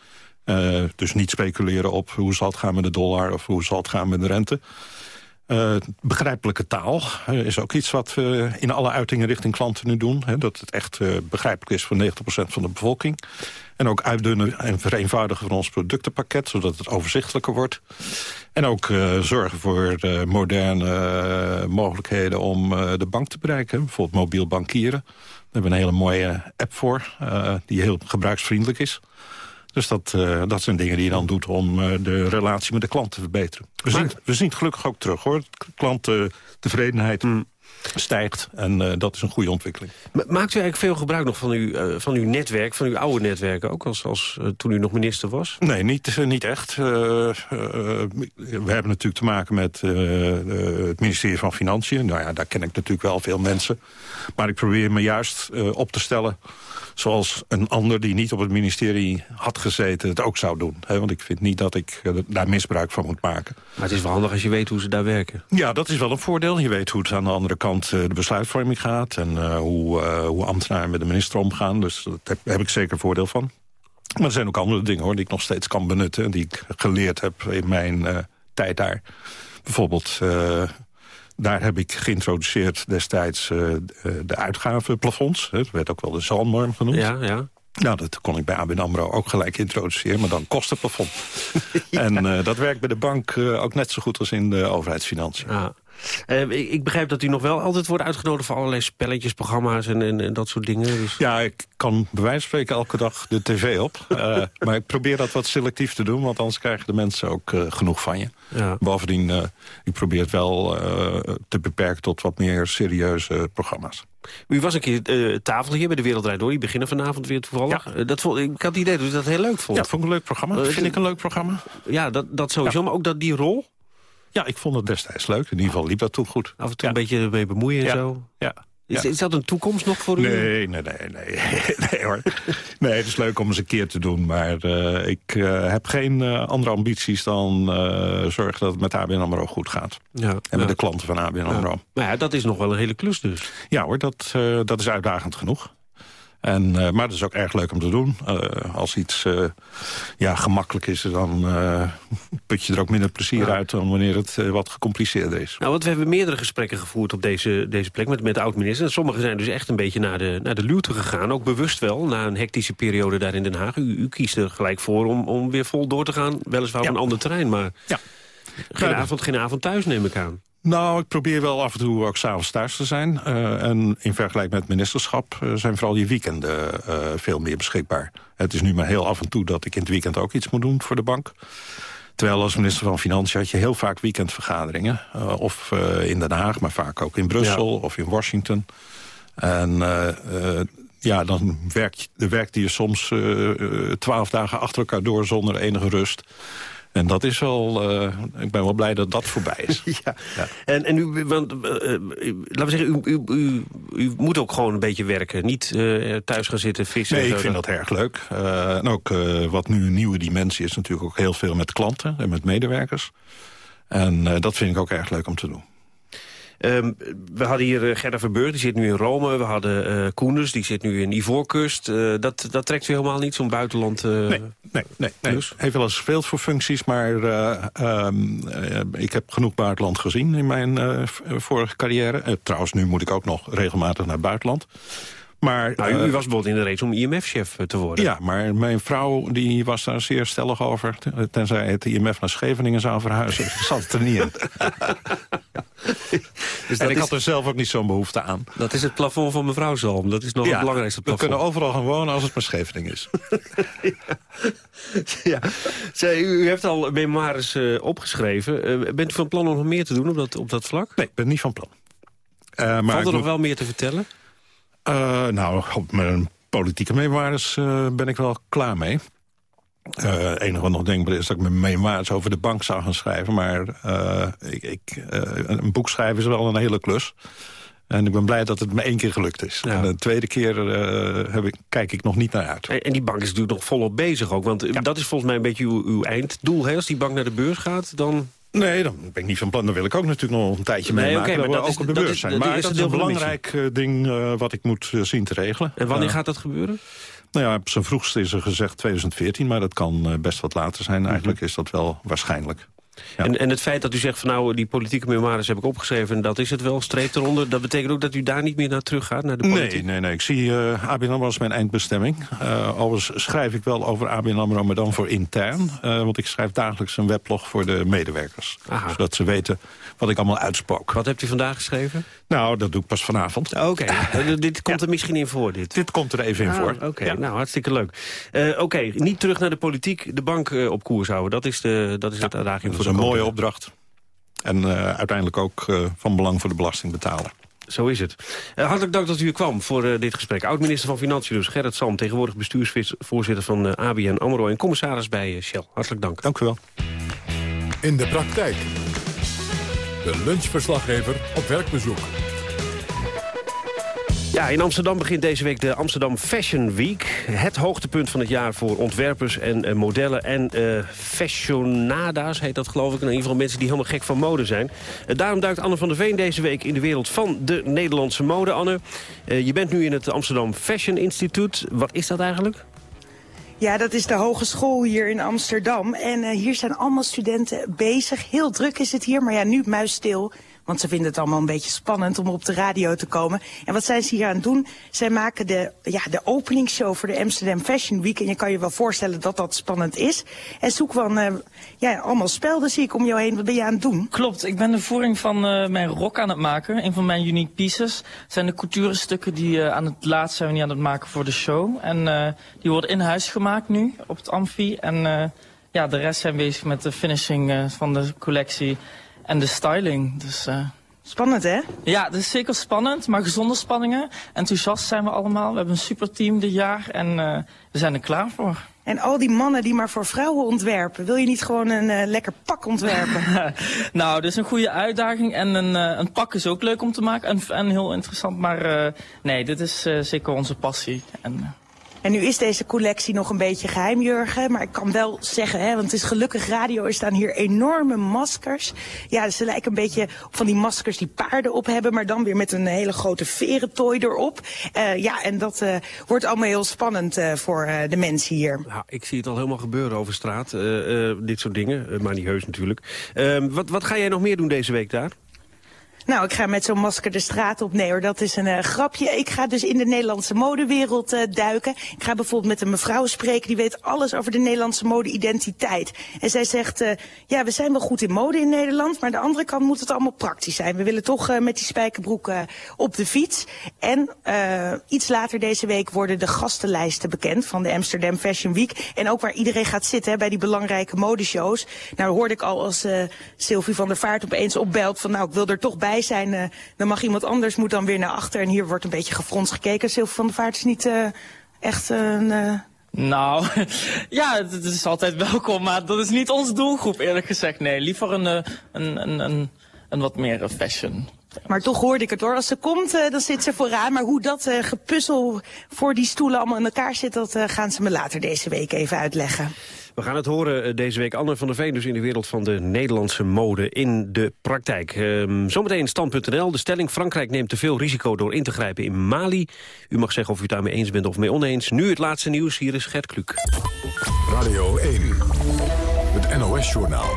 Speaker 11: Uh, dus niet speculeren op hoe zal het gaan met de dollar... of hoe zal het gaan met de rente. Uh, begrijpelijke taal uh, is ook iets wat we in alle uitingen richting klanten nu doen. Hè, dat het echt begrijpelijk is voor 90% van de bevolking. En ook uitdunnen en vereenvoudigen van ons productenpakket... zodat het overzichtelijker wordt. En ook zorgen voor moderne mogelijkheden om de bank te bereiken. Bijvoorbeeld mobiel bankieren. Daar hebben we een hele mooie app voor, die heel gebruiksvriendelijk is. Dus dat, uh, dat zijn dingen die je dan doet om uh, de relatie met de klant te verbeteren. We, zien, we zien het gelukkig ook terug, hoor. Klanttevredenheid mm. stijgt en uh, dat is een goede ontwikkeling.
Speaker 10: Maakt u eigenlijk veel gebruik nog van uw, van uw netwerk, van uw oude netwerk ook, als, als toen u nog minister was?
Speaker 11: Nee, niet, niet echt. we hebben natuurlijk te maken met het ministerie van Financiën. Nou ja, daar ken ik natuurlijk wel veel mensen. Maar ik probeer me juist op te stellen zoals een ander die niet op het ministerie had gezeten het ook zou doen. want ik vind niet dat ik eh, daar misbruik van moet maken.
Speaker 10: Maar het is wel handig als je weet hoe ze daar werken.
Speaker 11: Ja, dat is wel een voordeel. Je weet hoe het aan de andere kant eh, de besluitvorming gaat... en uh, hoe, hoe ambtenaren met de minister omgaan. Dus daar heb, heb ik zeker voordeel van. Maar er zijn ook andere dingen hoor, die ik nog steeds kan benutten... die ik geleerd heb in mijn tijd daar. Bijvoorbeeld daar heb ik geïntroduceerd destijds uh, de uitgavenplafonds. Het werd ook wel de zalmnorm genoemd.
Speaker 10: Ja, ja.
Speaker 11: Nou, dat kon ik bij ABN AMRO ook gelijk introduceren, maar dan kostenplafond. ja. En uh, dat werkt bij de bank uh, ook net zo goed als in de overheidsfinanciën.
Speaker 10: Ja. Uh, ik, ik, begrijp dat u nog wel altijd wordt uitgenodigd... voor allerlei spelletjes, programma's en, en, en dat soort dingen. Dus...
Speaker 11: Ja, ik kan bij wijze van spreken elke dag de tv op. Uh, maar ik probeer dat wat selectief te doen... want anders krijgen de mensen ook uh, genoeg van je. Ja. Bovendien, ik probeer het wel te beperken... tot wat meer serieuze programma's.
Speaker 10: U was een keer tafel hier bij de Wereldrijd Door. Die beginnen vanavond weer toevallig. Ja. dat vond, ik had het idee dat u dat heel leuk vond.
Speaker 11: Ja, vond ik een leuk programma. vind ik een leuk programma.
Speaker 10: Ja, dat, dat sowieso. Ja. Maar ook dat die rol...
Speaker 11: Ja, ik vond het destijds leuk. In ieder geval liep dat toen goed.
Speaker 10: Af en toe een beetje ermee bemoeien en zo.
Speaker 11: Ja.
Speaker 10: Is, is, dat een toekomst nog voor u?
Speaker 11: Nee, nee, nee, nee, nee hoor. Nee, het is leuk om eens een keer te doen. Maar uh, ik uh, heb geen uh, andere ambities dan zorgen dat het met ABN AMRO goed gaat. Ja, en met de klanten van ABN AMRO. Ja.
Speaker 10: Nou ja, dat is nog wel een hele klus dus.
Speaker 11: Ja hoor, dat, dat is uitdagend genoeg. En, uh, maar het is ook erg leuk om te doen. Uh, als iets uh, ja, gemakkelijk is, dan put je er ook minder plezier ja. uit... dan wanneer het wat gecompliceerder is.
Speaker 10: Nou, want we hebben meerdere gesprekken gevoerd op deze, deze plek met, met de oud-minister. Sommigen zijn dus echt een beetje naar de, naar de luwte gegaan. Ook bewust wel, na een hectische periode daar in Den Haag. U, u kiest er gelijk voor om, om weer vol door te gaan. Weliswaar ja. op een ander terrein, maar... Ja. Geen, avond, geen avond thuis, neem ik aan.
Speaker 11: Nou, ik probeer wel af en toe ook s'avonds thuis te zijn. Uh, en in vergelijking met ministerschap uh, zijn vooral die weekenden uh, veel meer beschikbaar. Het is nu maar heel af en toe dat ik in het weekend ook iets moet doen voor de bank. Terwijl als minister van Financiën had je heel vaak weekendvergaderingen. of in Den Haag, maar vaak ook in Brussel ja. of in Washington. En ja, dan werkt, werkte je soms twaalf dagen achter elkaar door zonder enige rust. En dat is wel, uh, ik ben wel blij dat dat voorbij is.
Speaker 10: ja. ja. En, en u, want, uh, laten we zeggen, u, u, u, u, moet ook gewoon een beetje werken. Niet uh, thuis gaan zitten, vissen.
Speaker 11: Nee, ik vind dat, dat erg leuk. en ook wat nu een nieuwe dimensie is natuurlijk ook heel veel met klanten en met medewerkers. En dat vind ik ook erg leuk om te doen.
Speaker 10: Um, we hadden hier uh, Gerda Verburg, die zit nu in Rome. We hadden uh, Koenders, die zit nu in Ivoorkust. Uh, dat, dat trekt u helemaal niet, zo'n buitenland
Speaker 11: Nee, nee, nee. nee. Dus? Heeft wel eens gespeeld voor functies, maar um, ik heb genoeg buitenland gezien in mijn vorige carrière. trouwens, nu moet ik ook nog regelmatig naar het buitenland. Maar,
Speaker 10: nou, u, u, was bijvoorbeeld in de race om IMF-chef te worden.
Speaker 11: Ja, maar mijn vrouw die was daar zeer stellig over. Tenzij het IMF naar Scheveningen zou verhuizen. zat het er niet in. dus en ik is, had er zelf ook niet zo'n behoefte aan.
Speaker 10: Dat is het plafond van mevrouw Zalm. Dat is nog ja, het belangrijkste plafond.
Speaker 11: We kunnen overal gaan wonen als het maar Scheveningen is.
Speaker 10: ja. Zij, u heeft al memoires uh, opgeschreven. Uh, bent u van plan om nog meer te doen op dat, op dat vlak?
Speaker 11: Nee, ik ben niet van plan.
Speaker 10: Uh, maar Valt er nog moet... wel meer te vertellen?
Speaker 11: Nou, op mijn politieke memoires ben ik wel klaar mee. Uh, het enige wat nog denkbaar is dat ik mijn memoires over de bank zou gaan schrijven. Maar ik, ik, een boek schrijven is wel een hele klus. En ik ben blij dat het me één keer gelukt is. Ja. En de tweede keer heb ik, kijk ik nog niet naar uit.
Speaker 10: En, en die bank is natuurlijk nog volop bezig ook. Want ja. dat is volgens mij een beetje uw, uw einddoel. Hè? Als die bank naar de beurs gaat, dan
Speaker 11: Nee, dan ben ik niet van plan. Dan wil ik ook natuurlijk nog een tijdje nee, meemaken. Okay, dat we ook op de beurs is, zijn. Maar dat, dat is een belangrijk ding uh, wat ik moet uh, zien te regelen.
Speaker 10: En wanneer gaat dat gebeuren?
Speaker 11: Nou ja, op zijn vroegste is er gezegd 2014, maar dat kan best wat later zijn. Eigenlijk mm -hmm. is dat wel waarschijnlijk.
Speaker 10: En, en het feit dat u zegt van nou, die politieke memoires heb ik opgeschreven... en dat is het wel, streep eronder. Dat betekent ook dat u daar niet meer naar terug gaat, naar de politiek?
Speaker 11: Nee, nee, nee. Ik zie uh, ABN AMRO als mijn eindbestemming. Uh, overigens schrijf ik wel over ABN AMRO, maar dan voor intern. Uh, want ik schrijf dagelijks een weblog voor de medewerkers. Aha. Zodat ze weten wat ik allemaal uitspook.
Speaker 10: Wat hebt u vandaag geschreven?
Speaker 11: Nou, dat doe ik pas vanavond.
Speaker 10: Oké, okay. dit komt er misschien in voor, dit?
Speaker 11: Dit komt er even in
Speaker 10: ah,
Speaker 11: voor.
Speaker 10: Oké, okay. ja. nou, hartstikke leuk. Oké, okay. niet terug naar de politiek, de bank op koers houden. Dat is, de, dat is ja, het uitdaging voor
Speaker 11: de een mooie opdracht. En uh, uiteindelijk ook uh, van belang voor de belastingbetaler.
Speaker 10: Zo is het. Uh, hartelijk dank dat u kwam voor dit gesprek. Oud-minister van Financiën dus, Gerrit Salm... tegenwoordig bestuursvoorzitter van ABN AMRO... en commissaris bij Shell. Hartelijk dank.
Speaker 11: Dank u wel.
Speaker 1: In de praktijk. De lunchverslaggever op werkbezoek.
Speaker 10: Ja, in Amsterdam begint deze week de Amsterdam Fashion Week. Het hoogtepunt van het jaar voor ontwerpers en uh, modellen en uh, fashionada's heet dat geloof ik. In ieder geval mensen die helemaal gek van mode zijn. Uh, daarom duikt Anne van der Veen deze week in de wereld van de Nederlandse mode. Anne, je bent nu in het Amsterdam Fashion Instituut. Wat is dat eigenlijk?
Speaker 12: Ja, dat is de hogeschool hier in Amsterdam. En uh, hier zijn allemaal studenten bezig. Heel druk is het hier, maar ja, nu muisstil. Want ze vinden het allemaal een beetje spannend om op de radio te komen. En wat zijn ze hier aan het doen? Zij maken de, ja, de openingsshow voor de Amsterdam Fashion Week. En je kan je wel voorstellen dat dat spannend is. En zoek van, uh, ja, allemaal spelden zie ik om jou heen. Wat ben je aan het doen?
Speaker 13: Klopt, ik ben de voering van uh, mijn rok aan het maken. Een van mijn unique pieces zijn de couturestukken die uh, aan het laatst zijn we niet aan het maken voor de show. En die worden in huis gemaakt nu op het Amfi. En ja, de rest zijn bezig met de finishing van de collectie en de styling. Dus, uh...
Speaker 12: Spannend, hè?
Speaker 13: Ja, het is zeker spannend, maar gezonde spanningen. Enthousiast zijn we allemaal. We hebben een super team dit jaar en uh, we zijn er klaar voor.
Speaker 12: En al die mannen die maar voor vrouwen ontwerpen, wil je niet gewoon een uh, lekker pak ontwerpen?
Speaker 13: nou, dit is een goede uitdaging en een, uh, een pak is ook leuk om te maken en, en heel interessant. Maar nee, dit is zeker onze passie. En,
Speaker 12: en nu is deze collectie nog een beetje geheim, Jurgen. Maar ik kan wel zeggen, hè, want het is gelukkig radio, er staan hier enorme maskers. Ja, ze lijken een beetje van die maskers die paarden op hebben, maar dan weer met een hele grote verentooi erop. Uh, ja, en dat uh, wordt allemaal heel spannend uh, voor de mensen hier.
Speaker 10: Nou, ik zie het al helemaal gebeuren over straat, dit soort dingen. maar niet heus natuurlijk. Ehm, wat, wat ga jij nog meer doen deze week daar?
Speaker 12: Nou, ik ga met zo'n masker de straat op. Nee hoor, dat is een uh, grapje. Ik ga dus in de Nederlandse modewereld uh, duiken. Ik ga bijvoorbeeld met een mevrouw spreken, die weet alles over de Nederlandse mode-identiteit. En zij zegt, uh, ja, we zijn wel goed in mode in Nederland, maar aan de andere kant moet het allemaal praktisch zijn. We willen toch met die spijkerbroeken op de fiets. En iets later deze week worden de gastenlijsten bekend van de Amsterdam Fashion Week. En ook waar iedereen gaat zitten bij die belangrijke modeshows. Nou hoorde ik al als Sylvie van der Vaart opeens opbelt van, nou, ik wil er toch bij zijn, uh, dan mag iemand anders moet dan weer naar achter. En hier wordt een beetje gefronst gekeken. Sylvie van der Vaart is niet uh, echt een... Uh...
Speaker 13: Nou, ja, het is altijd welkom, maar dat is niet onze doelgroep eerlijk gezegd. Nee, liever een, een, een, een, een wat meer fashion.
Speaker 12: Maar toch hoorde ik het hoor. Als ze komt, uh, dan zit ze vooraan. Maar hoe dat uh, gepuzzel voor die stoelen allemaal in elkaar zit... dat uh, gaan ze me later deze week even uitleggen.
Speaker 10: We gaan het horen eh, deze week. Anne van der Veen dus in de wereld van de Nederlandse mode in de praktijk. Um, zometeen stand.nl. De stelling Frankrijk neemt te veel risico door in te grijpen in Mali. U mag zeggen of u het daarmee eens bent of mee oneens. Nu het laatste nieuws. Hier is Gert Kluk.
Speaker 1: Radio 1. Het NOS-journaal.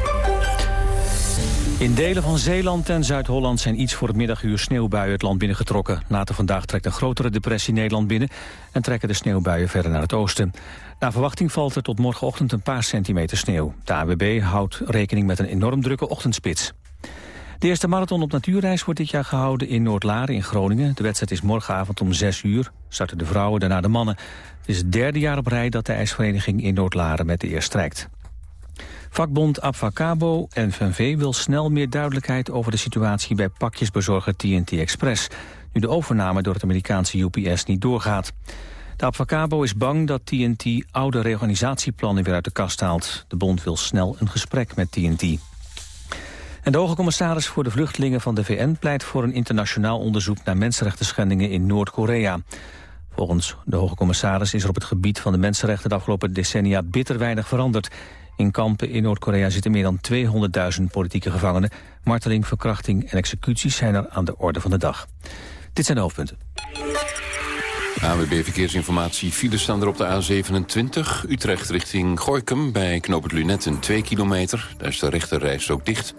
Speaker 14: In delen van Zeeland en Zuid-Holland zijn iets voor het middaguur sneeuwbuien het land binnengetrokken. Later vandaag trekt een grotere depressie Nederland binnen en trekken de sneeuwbuien verder naar het oosten. Na verwachting valt er tot morgenochtend een paar centimeter sneeuw. De AWB houdt rekening met een enorm drukke ochtendspits. De eerste marathon op natuurreis wordt dit jaar gehouden in Noordlaren in Groningen. De wedstrijd is morgenavond om 6 uur. Starten de vrouwen, daarna de mannen. Het is het derde jaar op rij dat de ijsvereniging in Noordlaren met de eer strijkt. Vakbond Abfacabo FNV wil snel meer duidelijkheid over de situatie bij pakjesbezorger TNT Express, nu de overname door het Amerikaanse UPS niet doorgaat. De Abfacabo is bang dat TNT oude reorganisatieplannen weer uit de kast haalt. De bond wil snel een gesprek met TNT. En de hoge commissaris voor de vluchtelingen van de VN pleit voor een internationaal onderzoek naar mensenrechtenschendingen in Noord-Korea. Volgens de hoge commissaris is er op het gebied van de mensenrechten de afgelopen decennia bitter weinig veranderd. In kampen in Noord-Korea zitten meer dan 200.000 politieke gevangenen. Marteling, verkrachting en executies zijn er aan de orde van de dag. Dit zijn de hoofdpunten.
Speaker 15: AWB Verkeersinformatie. Files staan er op de A27. Utrecht richting Gorkum bij Knoop Lunetten 2 kilometer. Daar is de rechterreis ook dicht.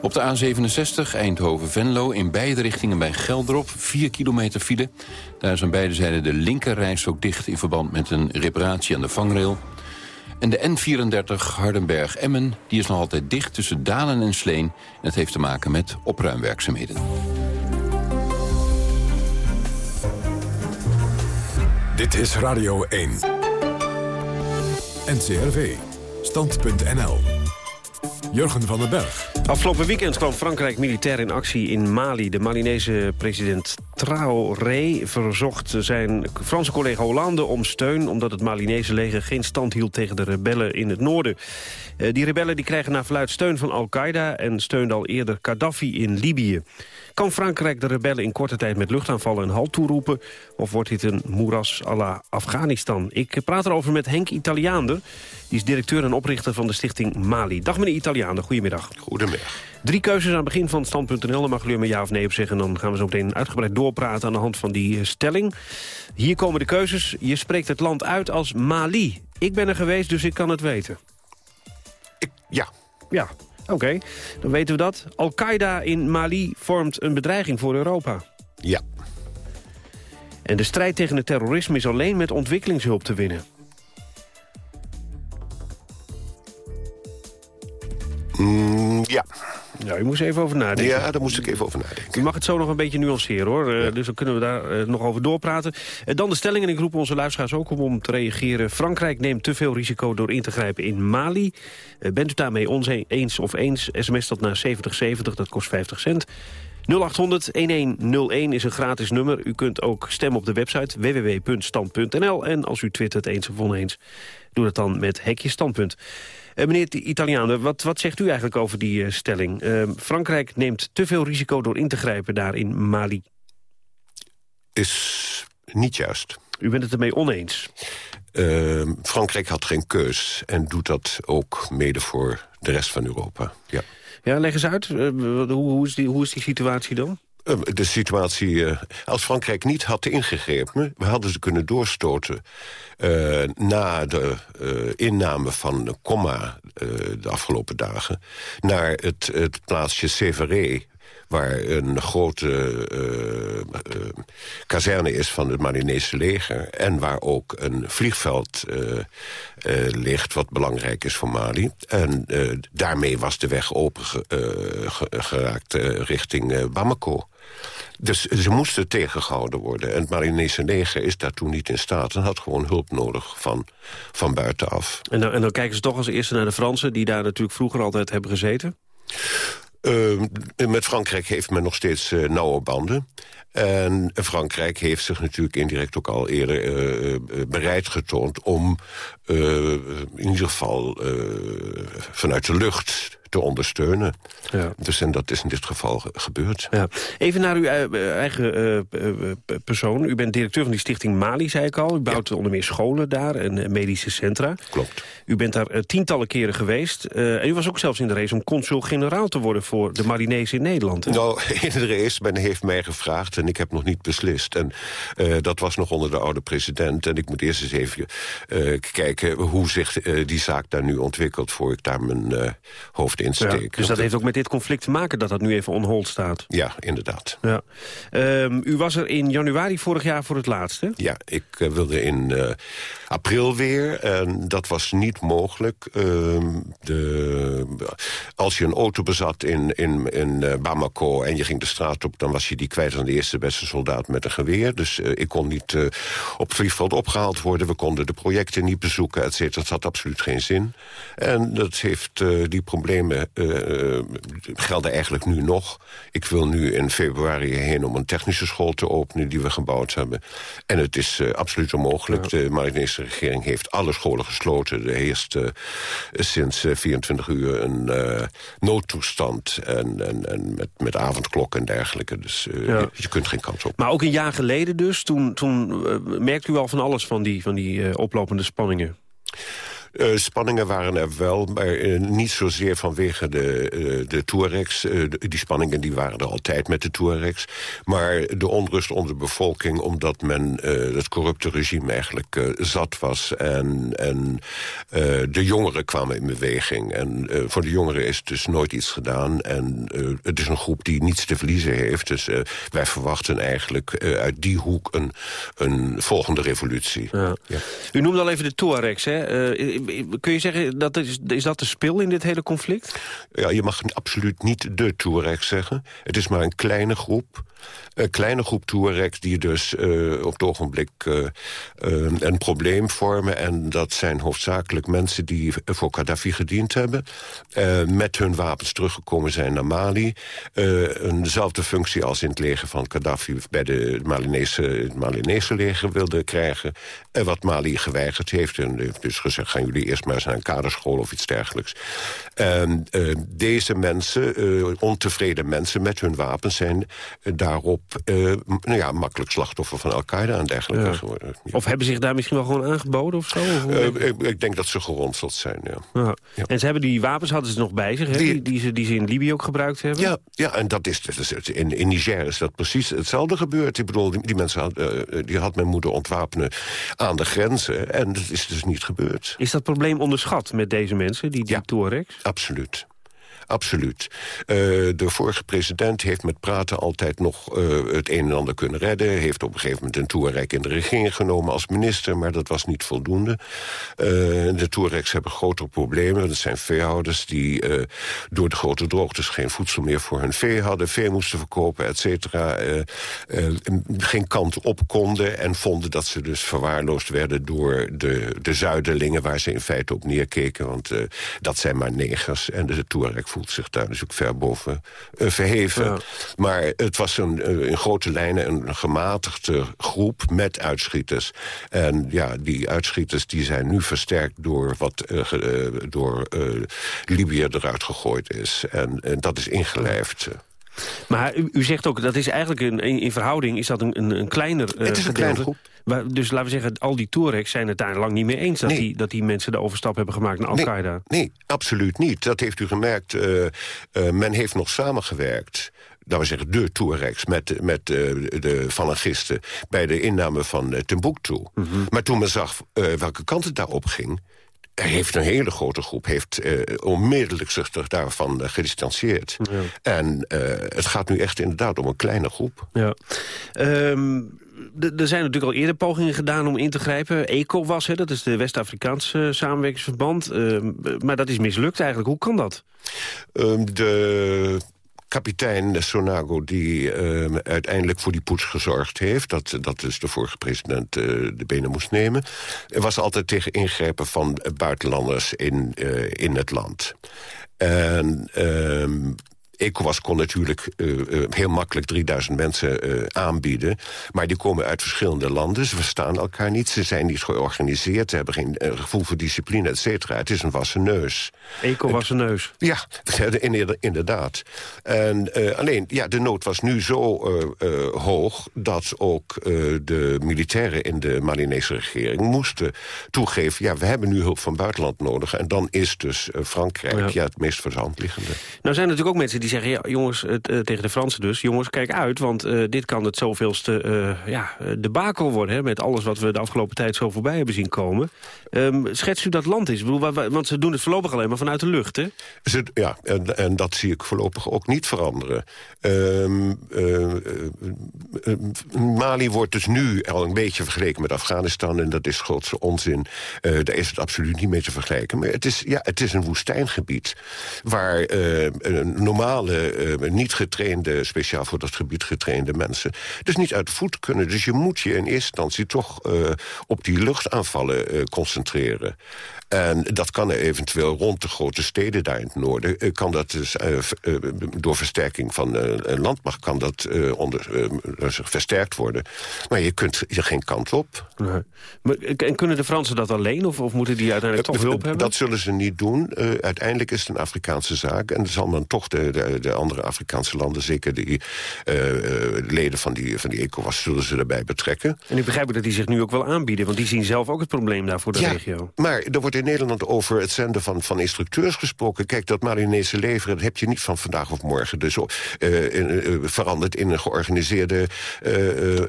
Speaker 15: Op de A67 Eindhoven-Venlo in beide richtingen bij Geldrop 4 kilometer file. Daar is aan beide zijden de linkerreis ook dicht... in verband met een reparatie aan de vangrail. En de N34 Hardenberg-Emmen die is nog altijd dicht tussen Dalen en Sleen. En het heeft te maken met opruimwerkzaamheden.
Speaker 1: Dit is Radio 1. NCRV. Stand.nl. Jurgen van den Berg.
Speaker 10: Afgelopen weekend kwam Frankrijk militair in actie in Mali. De Malinese president Traoré verzocht zijn Franse collega Hollande om steun... omdat het Malinese leger geen stand hield tegen de rebellen in het noorden. Eh, die rebellen die krijgen naar verluid steun van Al-Qaeda... en steunde al eerder Gaddafi in Libië. Kan Frankrijk de rebellen in korte tijd met luchtaanvallen een halt toeroepen? Of wordt dit een moeras à la Afghanistan? Ik praat erover met Henk Italiaander. Die is directeur en oprichter van de stichting Mali. Dag meneer Italiaander, goedemiddag.
Speaker 16: Goedemiddag.
Speaker 10: Drie keuzes aan het begin van stand.nl. Dan mag u maar ja of nee op zeggen. En dan gaan we zo meteen uitgebreid doorpraten aan de hand van die eh, stelling. Hier komen de keuzes. Je spreekt het land uit als Mali. Ik ben er geweest, dus ik kan het weten.
Speaker 16: Ik, ja.
Speaker 10: Ja, oké. Dan weten we dat. Al-Qaeda in Mali vormt een bedreiging voor Europa.
Speaker 16: Ja.
Speaker 10: En de strijd tegen het terrorisme is alleen met ontwikkelingshulp te winnen.
Speaker 16: Mm, ja.
Speaker 10: Ja, u moest even over nadenken.
Speaker 16: Ja, daar moest ik even over nadenken.
Speaker 10: U mag het zo nog een beetje nuanceren, hoor. Uh, Dus dan kunnen we daar uh, nog over doorpraten. Uh, dan de stelling, en ik roep onze luisteraars ook om, om te reageren. Frankrijk neemt te veel risico door in te grijpen in Mali. bent u daarmee oneens of eens? SMS dat naar 7070, dat kost 50 cent. 0800-1101 is een gratis nummer. U kunt ook stemmen op de website www.stand.nl. En als u twittert eens of oneens, doe dat dan met hekje standpunt. Uh, meneer de Italiaan, wat, wat zegt u eigenlijk over die uh, stelling? Uh, Frankrijk neemt te veel risico door in te grijpen daar in Mali.
Speaker 16: Is niet juist.
Speaker 10: U bent het ermee oneens?
Speaker 16: Ehm, Frankrijk had geen keus en doet dat ook mede voor de rest van Europa. Ja,
Speaker 10: ja leg eens uit. hoe, hoe, is die, hoe is die situatie dan?
Speaker 16: De situatie, als Frankrijk niet had ingegrepen... we hadden ze kunnen doorstoten uh, na de uh, inname van Comma uh, de afgelopen dagen... naar het, het plaatsje Sévaré, waar een grote kazerne is van het Marinese leger... en waar ook een vliegveld ligt wat belangrijk is voor Mali. En daarmee was de weg open geraakt richting Bamako. Dus ze moesten tegengehouden worden. En het Marinese leger is daartoe niet in staat... en had gewoon hulp nodig van, van buitenaf.
Speaker 10: En dan, en dan kijken ze toch als eerste naar de Fransen... die daar natuurlijk vroeger altijd hebben gezeten?
Speaker 16: Uh, met Frankrijk heeft men nog steeds uh, nauwe banden. En Frankrijk heeft zich natuurlijk indirect ook al eerder uh, bereid getoond... om in ieder geval vanuit de lucht te ondersteunen. Ja. Dus en dat is in dit geval gebeurd.
Speaker 10: Ja. Even naar uw eigen uh, persoon. U bent directeur van die stichting Mali, zei ik al. U bouwt ja. onder meer scholen daar en medische centra.
Speaker 16: Klopt.
Speaker 10: U bent daar tientallen keren geweest. en u was ook zelfs in de race om consul-generaal te worden... voor de Marinese in Nederland. Hè?
Speaker 16: Nou, in de race, men heeft mij gevraagd en ik heb nog niet beslist. En dat was nog onder de oude president. En ik moet eerst eens even kijken hoe zich die zaak daar nu ontwikkelt... voor ik daar mijn hoofd in
Speaker 10: Ja, dus dat heeft ook met dit conflict te maken dat dat nu even on hold staat?
Speaker 16: Ja, inderdaad.
Speaker 10: Ja. Um, u was er in januari vorig jaar voor het laatste?
Speaker 16: Ja, ik uh, wilde in uh, april weer en dat was niet mogelijk. Uh, de, als je een auto bezat in, in, in uh, Bamako en je ging de straat op... dan was je die kwijt aan de eerste beste soldaat met een geweer. Dus ik kon niet op vliegveld opgehaald worden. We konden de projecten niet bezoeken, et cetera. Dat had absoluut geen zin. En dat heeft die problemen uh, gelden eigenlijk nu nog. Ik wil nu in februari heen om een technische school te openen... die we gebouwd hebben. En het is uh, absoluut onmogelijk. Ja. De Marinese regering heeft alle scholen gesloten. Er heerst sinds 24 uur een noodtoestand. En, en, en met, met avondklok en dergelijke. Dus ja. je, je, kunt geen kans op.
Speaker 10: Maar ook een jaar geleden dus, toen, toen merkte u al van alles van die, van die oplopende spanningen?
Speaker 16: Uh, spanningen waren er wel, maar uh, niet zozeer vanwege de, uh, de Tuaregs. De, die spanningen die waren er altijd met de Tuaregs. Maar de onrust onder de bevolking... omdat men het corrupte regime eigenlijk zat was. En, en de jongeren kwamen in beweging. En voor de jongeren is dus nooit iets gedaan. En het is een groep die niets te verliezen heeft. Dus wij verwachten eigenlijk uit die hoek een, een volgende revolutie. Ja.
Speaker 10: Ja. U noemde al even de Tuaregs, hè? Kun je zeggen, dat is, is dat de spil in dit hele conflict?
Speaker 16: Ja, je mag absoluut niet de Tuaregs zeggen. Het is maar een kleine groep een kleine groep Touaregs die dus uh, op het ogenblik uh, uh, een probleem vormen. En dat zijn hoofdzakelijk mensen die voor Gaddafi gediend hebben. met hun wapens teruggekomen zijn naar Mali. eenzelfde functie als in het leger van Gaddafi bij de Malinese, het Malinese leger wilde krijgen. wat Mali geweigerd heeft. En heeft dus gezegd, gaan jullie eerst maar eens naar een kaderschool of iets dergelijks. Deze mensen, ontevreden mensen met hun wapens zijn daarop uh, nou ja, makkelijk slachtoffer van Al-Qaeda en dergelijke geworden.
Speaker 10: Of hebben zich daar misschien wel gewoon aangeboden of zo?
Speaker 16: Ik, ik, denk dat ze geronseld zijn, ja.
Speaker 10: En ze hebben die wapens hadden ze nog bij zich, hè? Die, die, ze, die ze in Libië ook gebruikt hebben?
Speaker 16: Ja, ja en dat is, dat is in, in Niger is dat precies hetzelfde gebeurd. Ik bedoel, die, die mensen had, die had men moeten ontwapenen aan de grenzen. En dat is dus niet gebeurd.
Speaker 10: Is dat probleem onderschat met deze mensen, die, die ja?
Speaker 16: Absoluut. Absoluut. Uh, de vorige president heeft met praten altijd nog uh, het een en ander kunnen redden. Heeft op een gegeven moment een Touareg in de regering genomen als minister... maar dat was niet voldoende. Uh, de Touaregs hebben grotere problemen. Dat zijn veehouders die door de grote droogtes... geen voedsel meer voor hun vee hadden, vee moesten verkopen, et cetera. geen kant op konden en vonden dat ze dus verwaarloosd werden... door de, de zuiderlingen waar ze in feite op neerkeken. Want dat zijn maar negers en de Touareg voelt zich daar dus ook ver boven uh, verheven. Maar het was een, uh, in grote lijnen een gematigde groep met uitschieters. En ja, die uitschieters die zijn nu versterkt door wat uh, door Libië eruit gegooid is. En, en dat is ingelijfd.
Speaker 10: Maar u, u, zegt ook, dat is eigenlijk een, in verhouding is dat een, een, een kleiner uh,
Speaker 16: Het is een kleine groep.
Speaker 10: dus laten we zeggen, al die Touaregs zijn het daar lang niet mee eens... dat, die, dat die mensen de overstap hebben gemaakt naar Al-Qaeda.
Speaker 16: Nee, nee, absoluut niet. Dat heeft u gemerkt. Uh, uh, men heeft nog samengewerkt laten we zeggen, de Touaregs met, met uh, de falangisten... bij de inname van uh, Timbuktu. Mm -hmm. Maar toen men zag uh, welke kant het daarop ging heeft een hele grote groep heeft uh, onmiddellijk zich daarvan uh, gedistanceerd. Ja. En uh, het gaat nu echt inderdaad om een kleine groep.
Speaker 10: Ja. Um, er zijn natuurlijk al eerder pogingen gedaan om in te grijpen. ECOWAS, hè, dat is de West-Afrikaanse samenwerkingsverband. Uh, maar dat is mislukt eigenlijk. Hoe kan dat?
Speaker 16: Um, de kapitein Sonago die uh, uiteindelijk voor die poets gezorgd heeft... dat, dat dus de vorige president uh, de benen moest nemen... was altijd tegen ingrijpen van buitenlanders in, uh, in het land. En ehm, ECOWAS kon natuurlijk uh, uh, heel makkelijk 3000 mensen uh, aanbieden. Maar die komen uit verschillende landen. Ze verstaan elkaar niet. Ze zijn niet georganiseerd. Ze hebben geen gevoel voor discipline, et cetera. Het is een wassen neus.
Speaker 10: ECO neus.
Speaker 16: Ja, inderdaad. En, alleen, ja, de nood was nu zo hoog... dat ook de militairen in de Malinese regering moesten toegeven... ja, we hebben nu hulp van buitenland nodig. En dan is dus Frankrijk ja. ja het meest voor de hand liggende.
Speaker 10: Nou zijn natuurlijk ook mensen die die zeggen, jongens, uh, tegen de Fransen dus... jongens, kijk uit, want uh, dit kan het zoveelste uh, ja, debakel worden... Hè, met alles wat we de afgelopen tijd zo voorbij hebben zien komen. Um, schets u dat land is? Want ze doen het voorlopig alleen maar vanuit de lucht, hè?
Speaker 16: Ja, en, en, dat zie ik voorlopig ook niet veranderen. Um, Mali wordt dus nu al een beetje vergeleken met Afghanistan... en dat is grootste onzin. daar is het absoluut niet mee te vergelijken. Maar het is, ja, het is een woestijngebied... waar normaal uh, niet getrainde, speciaal voor dat gebied getrainde mensen... dus niet uit voet kunnen. Dus je moet je in eerste instantie toch uh, op die luchtaanvallen uh, concentreren. En dat kan er eventueel rond de grote steden daar in het noorden... kan dat dus, uh, uh, door versterking van landmacht kan dat onder, versterkt worden. Maar je kunt je geen kant op.
Speaker 10: Nee. Maar, en kunnen de Fransen dat alleen? Of, of moeten die uiteindelijk toch hulp hebben?
Speaker 16: Dat zullen ze niet doen. uiteindelijk is het een Afrikaanse zaak. En dan zal men toch de, de, de andere Afrikaanse landen... zeker de leden van die, van die ECOWAS zullen ze erbij betrekken.
Speaker 10: En ik begrijp dat die zich nu ook wel aanbieden. Want die zien zelf ook het probleem daar voor de
Speaker 16: ja,
Speaker 10: regio.
Speaker 16: maar er wordt in Nederland over het zenden van, van instructeurs gesproken. Kijk, dat Malinese leger, dat heb je niet van vandaag of morgen. Dus uh, in, veranderd in een georganiseerde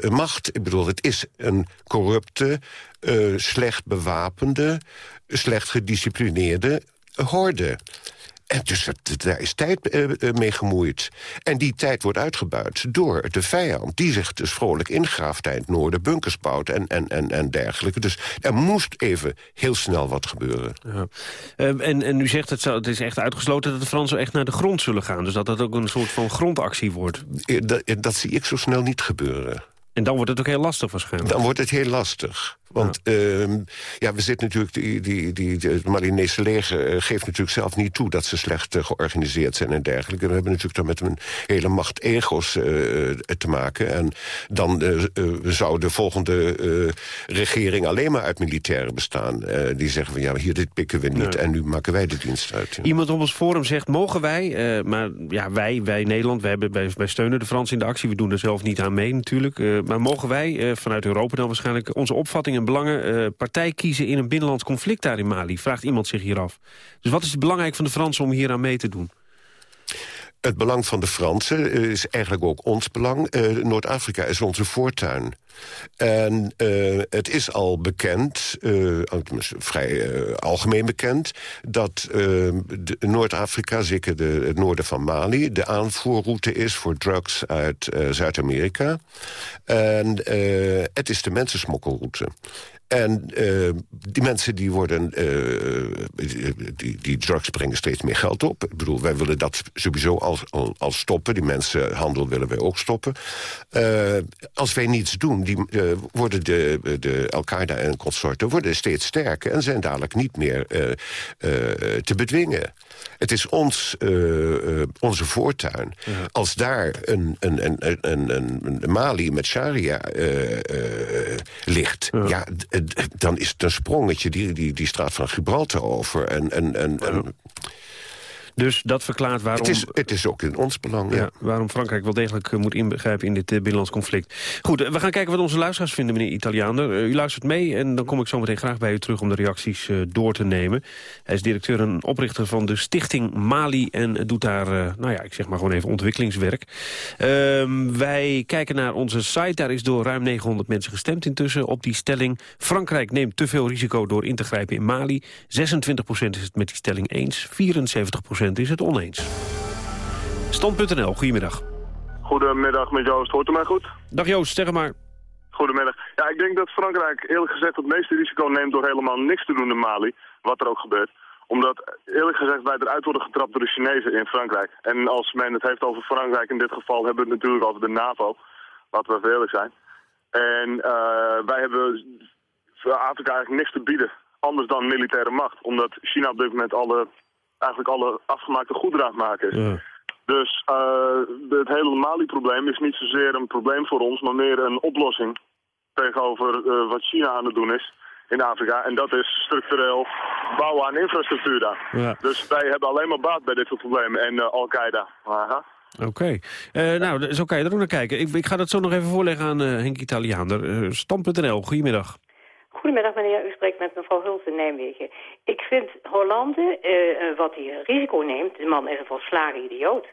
Speaker 16: macht. Ik bedoel, het is een corrupte, slecht bewapende, slecht gedisciplineerde horde. En dus daar is tijd uh, mee gemoeid. En die tijd wordt uitgebuit door de vijand... die zich dus vrolijk ingraaft in het noorden, bunkers bouwt en, en, en, en dergelijke. Dus er moest even heel snel wat gebeuren. Ja.
Speaker 10: Uh, en, en u zegt, het, zou, het is echt uitgesloten dat de Fransen echt naar de grond zullen gaan. Dus dat dat ook een soort van grondactie wordt.
Speaker 16: Dat, dat zie ik zo snel niet gebeuren.
Speaker 10: En dan wordt het ook heel lastig waarschijnlijk.
Speaker 16: Dan wordt het heel lastig. Want ja. Ehm, ja, we zitten natuurlijk, die, die, die, het Malinese leger eh, geeft natuurlijk zelf niet toe dat ze slecht uh, georganiseerd zijn en dergelijke. We hebben natuurlijk dan met een hele macht ego's uh, te maken. En dan zou de volgende regering alleen maar uit militairen bestaan. die zeggen van ja, hier dit pikken we niet en nu maken wij de dienst uit. Ja.
Speaker 10: Iemand op ons forum zegt, mogen wij, maar ja, wij, wij Nederland, wij, hebben, wij, wij steunen de Fransen in de actie. We doen er zelf niet aan mee natuurlijk. maar mogen wij, vanuit Europa dan waarschijnlijk, onze opvattingen en belangen uh, partij kiezen in een binnenlands conflict daar in Mali? Vraagt iemand zich hier af. Dus wat is het belangrijk van de Fransen om hier aan mee te doen?
Speaker 16: Het belang van de Fransen is eigenlijk ook ons belang. Uh, Noord-Afrika is onze voortuin. En uh, het is al bekend, vrij algemeen bekend... dat Noord-Afrika, zeker de, het noorden van Mali... de aanvoerroute is voor drugs uit Zuid-Amerika. En het is de mensensmokkelroute. En uh, die mensen die worden, uh, die, die, drugs brengen steeds meer geld op. Ik bedoel, wij willen dat sowieso al, stoppen. Die mensenhandel willen wij ook stoppen. Uh, als wij niets doen, die, worden de, de Al-Qaeda en consorten worden steeds sterker... en zijn dadelijk niet meer te bedwingen. Het is ons, onze voortuin. Ja. Als daar een, een, een, een, een, een Mali met sharia ligt... ja, ja dan is het een sprongetje die, die, die straat van Gibraltar over. En, en, en, en
Speaker 10: dus dat verklaart waarom...
Speaker 16: Het is, het is ook in ons belang, ja.
Speaker 10: Waarom Frankrijk wel degelijk eh, moet inbegrijpen in dit uh, binnenlands conflict. Goed, uh, we gaan kijken wat onze luisteraars vinden, meneer Italiaaner. u luistert mee en dan kom ik zo meteen graag bij u terug om de reacties door te nemen. Hij is directeur en oprichter van de stichting Mali en doet daar, nou ja, ik zeg maar gewoon even ontwikkelingswerk. Ehm, wij kijken naar onze site, daar is door ruim 900 mensen gestemd intussen op die stelling. Frankrijk neemt te veel risico door in te grijpen in Mali. 26% is het met die stelling eens, 74% is het oneens. Stand.nl, goedemiddag.
Speaker 17: Goedemiddag met Joost, hoort u mij goed?
Speaker 10: Dag Joost, zeg maar.
Speaker 17: Goedemiddag. Ja, ik denk dat Frankrijk eerlijk gezegd het meeste risico neemt door helemaal niks te doen in Mali, wat er ook gebeurt. Omdat eerlijk gezegd wij eruit worden getrapt door de Chinezen in Frankrijk. En als men het heeft over Frankrijk in dit geval, hebben we het natuurlijk over de NAVO. Laten we even eerlijk zijn. En uh, wij hebben voor Afrika eigenlijk niks te bieden, anders dan militaire macht. Omdat China op dit moment alle eigenlijk alle afgemaakte goederen maken Ja. Dus uh, het hele Mali-probleem is niet zozeer een probleem voor ons, maar meer een oplossing tegenover uh, wat China aan het doen is in Afrika. En dat is structureel bouwen aan infrastructuur daar. Ja. Dus wij hebben alleen maar baat bij dit soort problemen en uh, Al-Qaeda.
Speaker 10: Oké. Okay. nou, zo kan je er ook naar kijken. Ik, ik ga dat zo nog even voorleggen aan Henk Italiaander. Stam.nl, goedemiddag.
Speaker 18: Goedemiddag meneer, u spreekt met mevrouw Huls in Nijmegen. Ik vind Hollande, uh, wat hij risico neemt, de man is een volslagen idioot.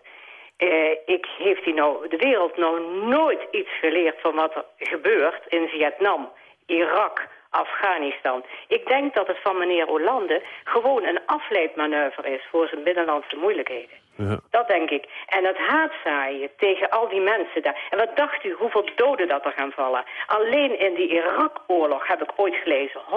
Speaker 18: Uh, ik, heeft hij nou de wereld nou nooit iets geleerd van wat er gebeurt in Vietnam, Irak, Afghanistan. Ik denk dat het van meneer Hollande gewoon een afleidmanoeuvre is voor zijn binnenlandse moeilijkheden. Ja. Dat denk ik. En het haatzaaien tegen al die mensen daar. En wat dacht u hoeveel doden dat er gaan vallen? Alleen in die Irak-oorlog heb ik ooit gelezen. 162.000.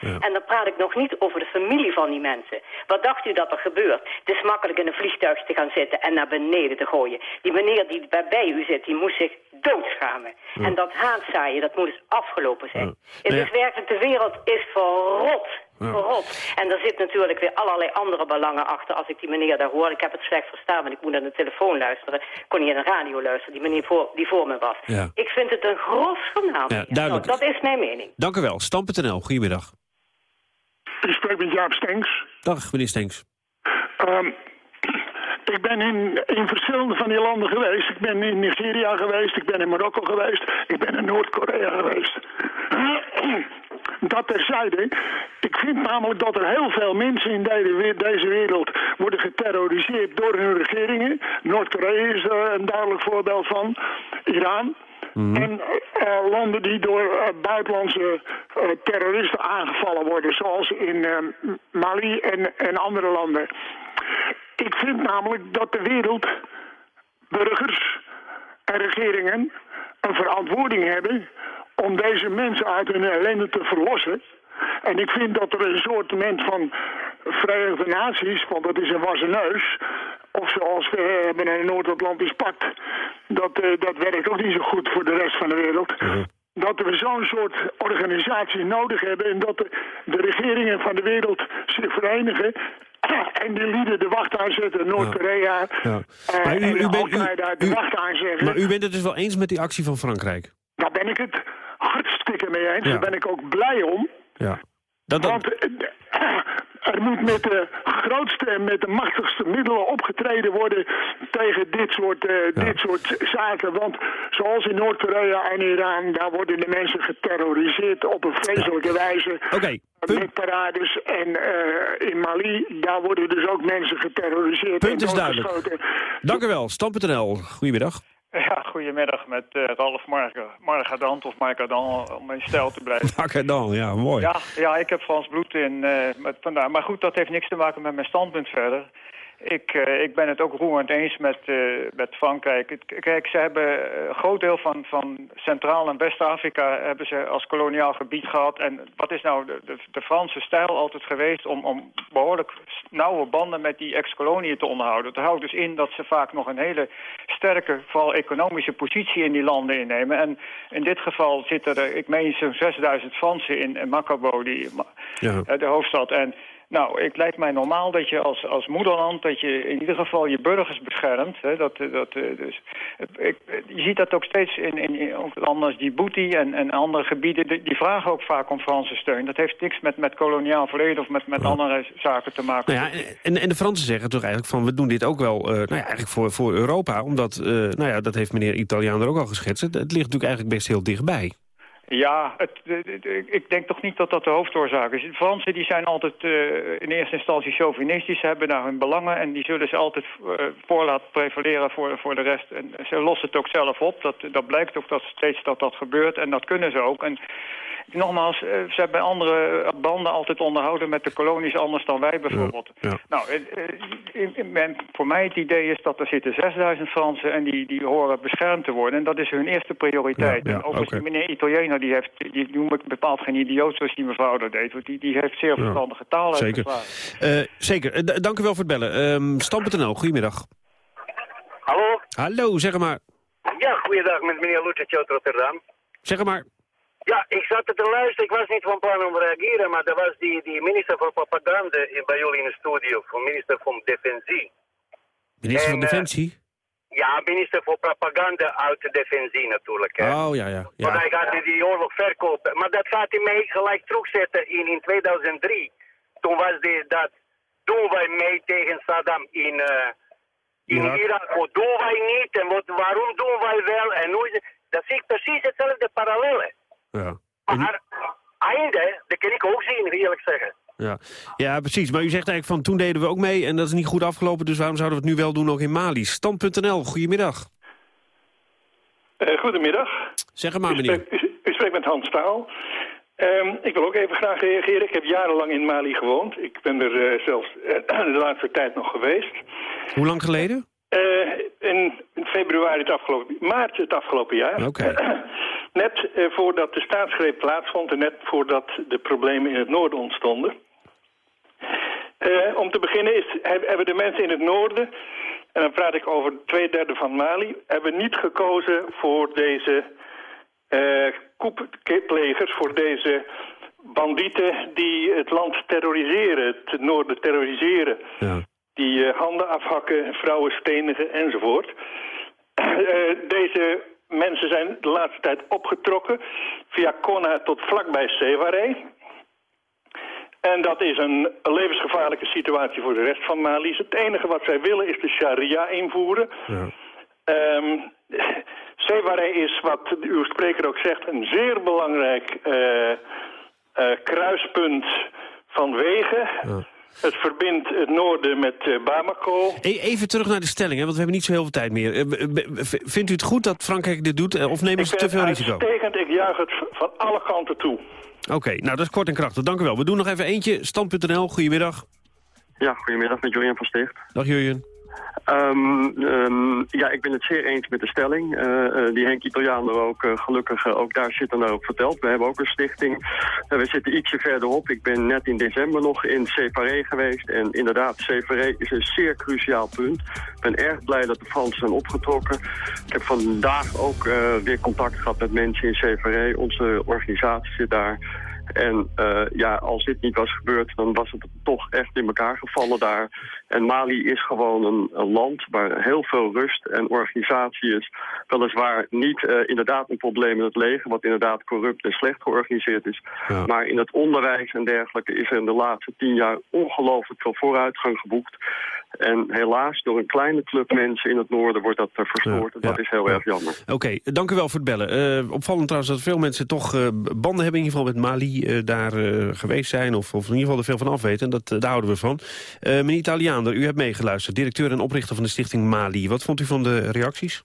Speaker 18: Ja. En dan praat ik nog niet over de familie van die mensen. Wat dacht u dat er gebeurt? Het is makkelijk in een vliegtuig te gaan zitten en naar beneden te gooien. Die meneer die bij u zit, die moest zich doodschamen. Ja. En dat haatzaaien, dat moet dus afgelopen zijn. Het is werkelijk, de wereld is verrot. Verrot. En er zit natuurlijk weer allerlei andere belangen achter als ik die meneer daar hoor. Ik heb het slecht verstaan, want ik moet naar de telefoon luisteren. Ik kon niet aan de radio luisteren, die meneer voor, die voor me was. Ja. Ik vind het een gros schandaal. Ja, duidelijk. Nou, dat is mijn mening.
Speaker 10: Dank u wel. Stam.nl, goedemiddag.
Speaker 19: Ik spreek met Jaap Stenks.
Speaker 10: Dag, meneer Stenks.
Speaker 19: Um, ik ben in, in verschillende van die landen geweest. Ik ben in Nigeria geweest, ik ben in Marokko geweest, ik ben in Noord-Korea geweest. dat terzijde. Ik vind namelijk dat er heel veel mensen in deze, wereld worden geterroriseerd door hun regeringen. Noord-Korea is er een duidelijk voorbeeld van. Iran. En uh, landen die door uh, buitenlandse uh, terroristen aangevallen worden, zoals in Mali en, en andere landen. Ik vind namelijk dat de wereld, burgers en regeringen een verantwoording hebben om deze mensen uit hun ellende te verlossen. En ik vind dat er een soort van Verenigde Naties, want dat is een wassen neus, of zoals we hebben een Noord-Atlantisch pact, dat, uh, dat werkt ook niet zo goed voor de rest van de wereld. Dat we zo'n soort organisatie nodig hebben en dat de, de regeringen van de wereld zich verenigen en die lieden de wacht aanzetten, Noord-Korea. Ja. Uh, maar u, u, bent, de wacht aanzeggen.
Speaker 10: Maar u bent het dus wel eens met die actie van Frankrijk?
Speaker 19: Daar ben ik het hartstikke mee eens. Daar ben ik ook blij om.
Speaker 10: Ja.
Speaker 19: Dat, dat... Want er moet met de grootste en met de machtigste middelen opgetreden worden tegen dit soort, uh, dit soort zaken. Want zoals in Noord-Korea en Iran, daar worden de mensen geterroriseerd op een vreselijke wijze.
Speaker 10: Oké.
Speaker 19: Met parades en uh, in Mali, daar worden dus ook mensen geterroriseerd.
Speaker 10: Punt is duidelijk. Dank u wel. Stam.nl. Goedemiddag.
Speaker 20: Ja, goedemiddag met uh, Ralf Marga, Margadant of Margadan om in stijl te blijven.
Speaker 10: Margadan, ja, mooi.
Speaker 20: Ja, ja ik heb Frans bloed in, uh, met, vandaar. Maar goed, dat heeft niks te maken met mijn standpunt verder. Ik, uh, ik ben het ook roerend eens met, met Frankrijk. Kijk, ze hebben een groot deel van, van Centraal- en West-Afrika hebben ze als koloniaal gebied gehad. En wat is nou de, de, de Franse stijl altijd geweest om, om behoorlijk nauwe banden met die ex-koloniën te onderhouden? Dat houdt dus in dat ze vaak nog een hele sterke, vooral economische positie in die landen innemen. En in dit geval zitten er, ik meen zo'n 6000 Fransen in, Macabo, die, ja. de hoofdstad. En nou, het lijkt mij normaal dat je als, als moederland... dat je in ieder geval je burgers beschermt. Hè, dat, dat, dus, ik, je ziet dat ook steeds in, in, in landen als Djibouti en, en andere gebieden. Die, die, vragen ook vaak om Franse steun. Dat heeft niks met, met koloniaal verleden of met, met ja. andere zaken te maken.
Speaker 10: Nou ja, en, en de Fransen zeggen toch eigenlijk van... we doen dit ook wel uh, nou ja, eigenlijk voor, voor Europa. Omdat, uh, nou ja, dat heeft meneer Italiaan er ook al geschetst. Het, het ligt natuurlijk eigenlijk best heel dichtbij.
Speaker 20: Ja, het, ik denk toch niet dat dat de hoofdoorzaak is. De Fransen die zijn altijd uh, in eerste instantie chauvinistisch, hebben daar hun belangen... en die zullen ze altijd uh, voor laten prevaleren voor, voor de rest. En ze lossen het ook zelf op. Dat, dat blijkt ook dat steeds dat dat gebeurt en dat kunnen ze ook. En nogmaals, uh, ze hebben andere banden altijd onderhouden met de kolonies anders dan wij bijvoorbeeld.
Speaker 10: Ja, ja.
Speaker 20: Nou, in, in, voor mij het idee is dat er zitten 6000 Fransen en die, die horen beschermd te worden. En dat is hun eerste prioriteit.
Speaker 10: Ja, ja,
Speaker 20: en overigens,
Speaker 10: okay.
Speaker 20: meneer Italiano, die, heeft, die noem ik bepaald geen idioot zoals die mevrouw dat deed. Want die, die heeft zeer verstandige taal
Speaker 10: Zeker. Uh, zeker. Dank u wel voor het bellen. Um, Stam.nl, goedemiddag.
Speaker 21: Hallo?
Speaker 10: Hallo, zeg maar.
Speaker 21: Ja, goeiedag met meneer Lucic uit Rotterdam.
Speaker 10: Zeg maar.
Speaker 21: Ja, ik zat te luisteren. Ik was niet van plan om te reageren, maar er was die, die minister van propaganda bij jullie in de studio, van minister van Defensie.
Speaker 10: Minister en, van Defensie?
Speaker 21: Uh, ja, minister voor propaganda uit de Defensie natuurlijk. Hè.
Speaker 10: Oh, ja, ja. ja.
Speaker 21: Want hij gaat die oorlog verkopen. Maar dat gaat hij mee gelijk terugzetten in, in 2003. Toen was die, dat, doen wij mee tegen Saddam in, uh, in
Speaker 10: Irak.
Speaker 21: Irak. Wat doen wij niet en wat, waarom doen wij wel? En hoe is het? Dat zie ik precies hetzelfde parallellen.
Speaker 10: Ja.
Speaker 21: Maar einde, dat kan ik ook zien, eerlijk zeggen.
Speaker 10: Ja. ja, precies. Maar u zegt eigenlijk van toen deden we ook mee en dat is niet goed afgelopen, dus waarom zouden we het nu wel doen ook in Mali? Stand.nl, goedemiddag.
Speaker 22: Uh, goedemiddag.
Speaker 10: Zeg het maar,
Speaker 22: u
Speaker 10: meneer.
Speaker 22: Spreekt, u, u, spreekt met Hans Staal. Um, ik wil ook even graag reageren. Ik heb jarenlang in Mali gewoond. Ik ben er uh, zelfs uh, de laatste tijd nog geweest.
Speaker 10: Hoe lang geleden?
Speaker 22: In, in, februari het afgelopen... maart het afgelopen jaar.
Speaker 10: Oké. Okay.
Speaker 22: net voordat de staatsgreep plaatsvond en net voordat de problemen in het noorden ontstonden. Om te beginnen is, hebben de mensen in het noorden... en dan praat ik over twee derde van Mali... hebben niet gekozen voor deze koepplegers... voor deze bandieten die het land terroriseren, het noorden terroriseren...
Speaker 10: Ja
Speaker 22: die uh, handen afhakken, vrouwen stenigen enzovoort. Uh, deze mensen zijn de laatste tijd opgetrokken via Kona tot vlakbij Sevare. En dat is een levensgevaarlijke situatie voor de rest van Mali. Het enige wat zij willen is de sharia invoeren.
Speaker 10: Ja.
Speaker 22: Um, Sevare is, wat uw spreker ook zegt, een zeer belangrijk uh, eh, kruispunt van wegen. Het verbindt het noorden met eh, Bamako.
Speaker 10: E- Even terug naar de stelling, hè, want we hebben niet zo heel veel tijd meer. Eh, Vindt u het goed dat Frankrijk dit doet, eh, of nemen ze te veel
Speaker 22: het
Speaker 10: risico?
Speaker 22: uitstekend, ik juich het van alle kanten toe.
Speaker 10: Oké, nou dat is kort en krachtig, dank u wel. We doen nog even eentje, stand.nl, goedemiddag.
Speaker 23: Ja, goedemiddag met Jurjen van Sticht.
Speaker 10: Dag Jurjen.
Speaker 23: Ehm, ehm, ja, ik ben het zeer eens met de stelling. Eh, eh, die Henk Italiaan er ook eh, gelukkig ook daar zit en ook verteld. We hebben ook een stichting. We zitten ietsje verderop. Ik ben net in december nog in CVRE geweest. En inderdaad, CVRE is een zeer cruciaal punt. Ik ben erg blij dat de Fransen zijn opgetrokken. Ik heb vandaag ook weer contact gehad met mensen in CVRE. Onze organisatie zit daar. En eh, ja, als dit niet was gebeurd, dan was het toch echt in elkaar gevallen daar. En Mali is gewoon een, een land waar heel veel rust en organisatie is. Weliswaar niet eh, inderdaad een probleem in het leger, wat inderdaad corrupt en slecht georganiseerd is. Maar in het onderwijs en dergelijke is er in de laatste tien jaar ongelooflijk veel vooruitgang geboekt. En helaas, door een kleine club mensen in het noorden wordt dat eh, verstoord. En dat is heel erg jammer.
Speaker 10: Oké, dank u wel voor het bellen. Eh, opvallend trouwens dat veel mensen toch eh, banden hebben, in ieder geval met Mali, eh, daar eh, geweest zijn, of, of in ieder geval er veel van af weten. En dat, eh, daar houden we van. Eh meneer Italiaander, u hebt meegeluisterd, directeur en oprichter van de stichting Mali. Wat vond u van de reacties?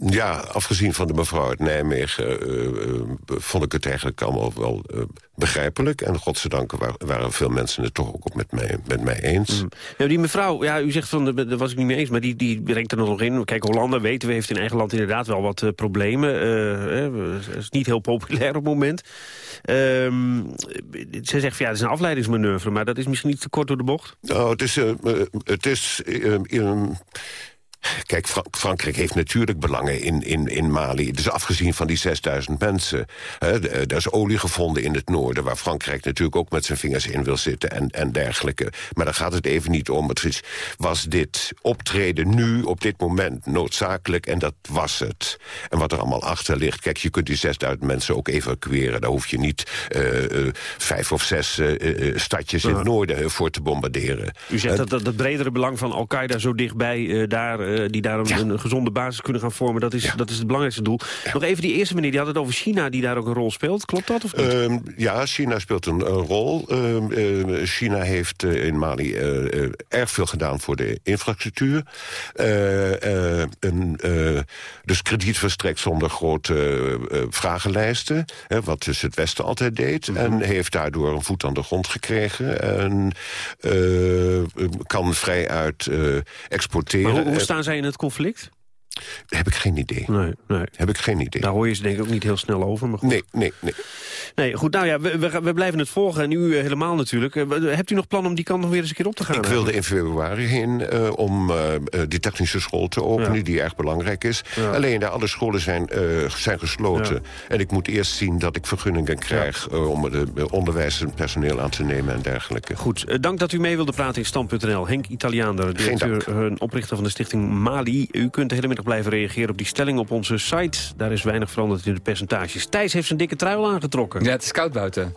Speaker 16: Ja, afgezien van de mevrouw uit Nijmegen... eh, eh, vond ik het eigenlijk allemaal wel eh, begrijpelijk. En godzijdank wa- waren veel mensen het toch ook met mij, met mij eens.
Speaker 10: Ja, die mevrouw, ja, u zegt van, daar was ik niet mee eens, maar die, die brengt er nog in. Kijk, Hollande, weten we, heeft in eigen land inderdaad wel wat problemen. Het is niet heel populair op het moment. Ehm, ze zegt van, ja, het is een afleidingsmanoeuvre, maar dat is misschien niet te kort door de bocht.
Speaker 16: Nou, het is... het is eh, eh, Kijk, Fra- Frankrijk heeft natuurlijk belangen in, in, in Mali. Dus afgezien van die 6000 mensen. Hè, er is olie gevonden in het noorden... waar Frankrijk natuurlijk ook met zijn vingers in wil zitten en, en dergelijke. Maar daar gaat het even niet om. Het is, was dit optreden nu, op dit moment, noodzakelijk? En dat was het. En wat er allemaal achter ligt... Kijk, je kunt die 6000 mensen ook evacueren. Daar hoef je niet eh, eh, vijf of zes eh, stadjes in het noorden voor te bombarderen.
Speaker 10: U zegt dat, dat het bredere belang van Al-Qaeda zo dichtbij, daar, eh, die daar een, een gezonde basis kunnen gaan vormen, dat is, dat is het belangrijkste doel. Nog even die eerste meneer, die had het over China, die daar ook een rol speelt. Klopt dat of niet?
Speaker 16: Ehm, ja, China speelt een, een rol. Ehm, eh, China heeft eh, in Mali eh, erg veel gedaan voor de infrastructuur. Een, dus krediet verstrekt zonder grote vragenlijsten. Hè, wat dus het Westen altijd deed. En heeft daardoor een voet aan de grond gekregen. En kan vrij uit exporteren.
Speaker 10: Maar hoe, hoe
Speaker 16: Eh,
Speaker 10: staan zij in het conflict?
Speaker 16: Heb ik geen idee.
Speaker 10: Nee, nee.
Speaker 16: Heb ik geen idee.
Speaker 10: Daar hoor je ze denk ik ook niet heel snel over. Maar goed.
Speaker 16: Nee, nee, nee.
Speaker 10: Nee, goed, nou ja, we, we, we blijven het volgen. En u eh, helemaal natuurlijk. Eh, Hebt u nog plan om die kant nog weer eens een keer op te gaan?
Speaker 16: Ik wilde in februari heen eh, om die technische school te openen,
Speaker 10: Ja.
Speaker 16: die erg belangrijk is.
Speaker 10: Ja.
Speaker 16: Alleen daar alle scholen zijn, zijn gesloten.
Speaker 10: Ja.
Speaker 16: En ik moet eerst zien dat ik vergunningen krijg om de onderwijs en personeel aan te nemen en dergelijke.
Speaker 10: Goed, dank dat u mee wilde praten in Stand.nl. Henk Italiaander, directeur en oprichter van de stichting Mali. U kunt de hele middag blijven reageren op die stelling op onze site. Daar is weinig veranderd in de percentages. Thijs heeft zijn dikke trui aangetrokken.
Speaker 24: Ja, het is koud buiten.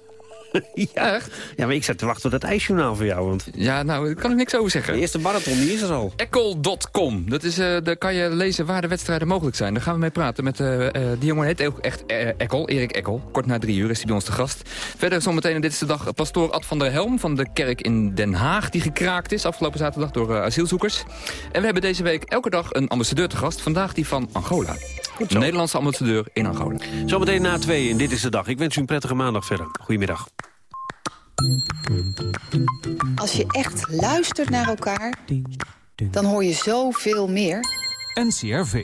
Speaker 10: ja, echt? Ja, maar ik zat te wachten op dat ijsjournaal voor jou. Want...
Speaker 24: Ja, nou, daar kan ik niks over zeggen.
Speaker 10: De eerste marathon, die is er al.
Speaker 24: Ekkel.com. Dat is, eh, daar kan je lezen waar de wedstrijden mogelijk zijn. Daar gaan we mee praten met eh, eh, die jongen. heet ook echt Ekkel, Erik Ekkel. Kort na drie uur is hij bij ons te gast. Verder zometeen in dit is de dag pastoor Ad van der Helm... van de kerk in Den Haag, die gekraakt is afgelopen zaterdag door asielzoekers. En we hebben deze week elke dag een ambassadeur te gast. Vandaag die van Angola. Nederlandse ambassadeur in Angola.
Speaker 10: Zometeen na twee en dit is de dag. Ik wens u een prettige maandag verder. Goedemiddag.
Speaker 25: Als je echt luistert naar elkaar, dan hoor je zoveel meer.
Speaker 26: NCRV.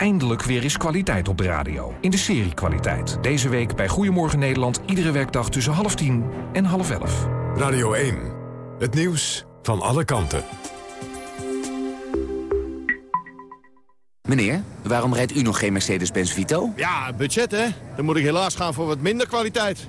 Speaker 26: Eindelijk weer eens kwaliteit op de radio. In de serie Kwaliteit. Deze week bij Goedemorgen Nederland. Iedere werkdag tussen half tien en half elf.
Speaker 1: Radio 1. Het nieuws van alle kanten.
Speaker 27: Meneer, waarom rijdt u nog geen Mercedes-Benz Vito?
Speaker 28: Ja, budget hè. Dan moet ik helaas gaan voor wat minder kwaliteit.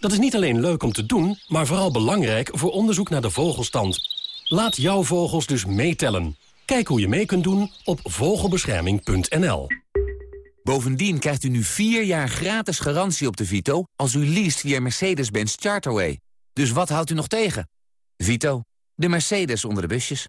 Speaker 29: Dat is niet alleen leuk om te doen, maar vooral belangrijk voor onderzoek naar de vogelstand. Laat jouw vogels dus meetellen. Kijk hoe je mee kunt doen op vogelbescherming.nl.
Speaker 30: Bovendien krijgt u nu vier jaar gratis garantie op de Vito... als u leest via Mercedes-Benz Charterway. Dus wat houdt u nog tegen? Vito, de Mercedes onder de busjes.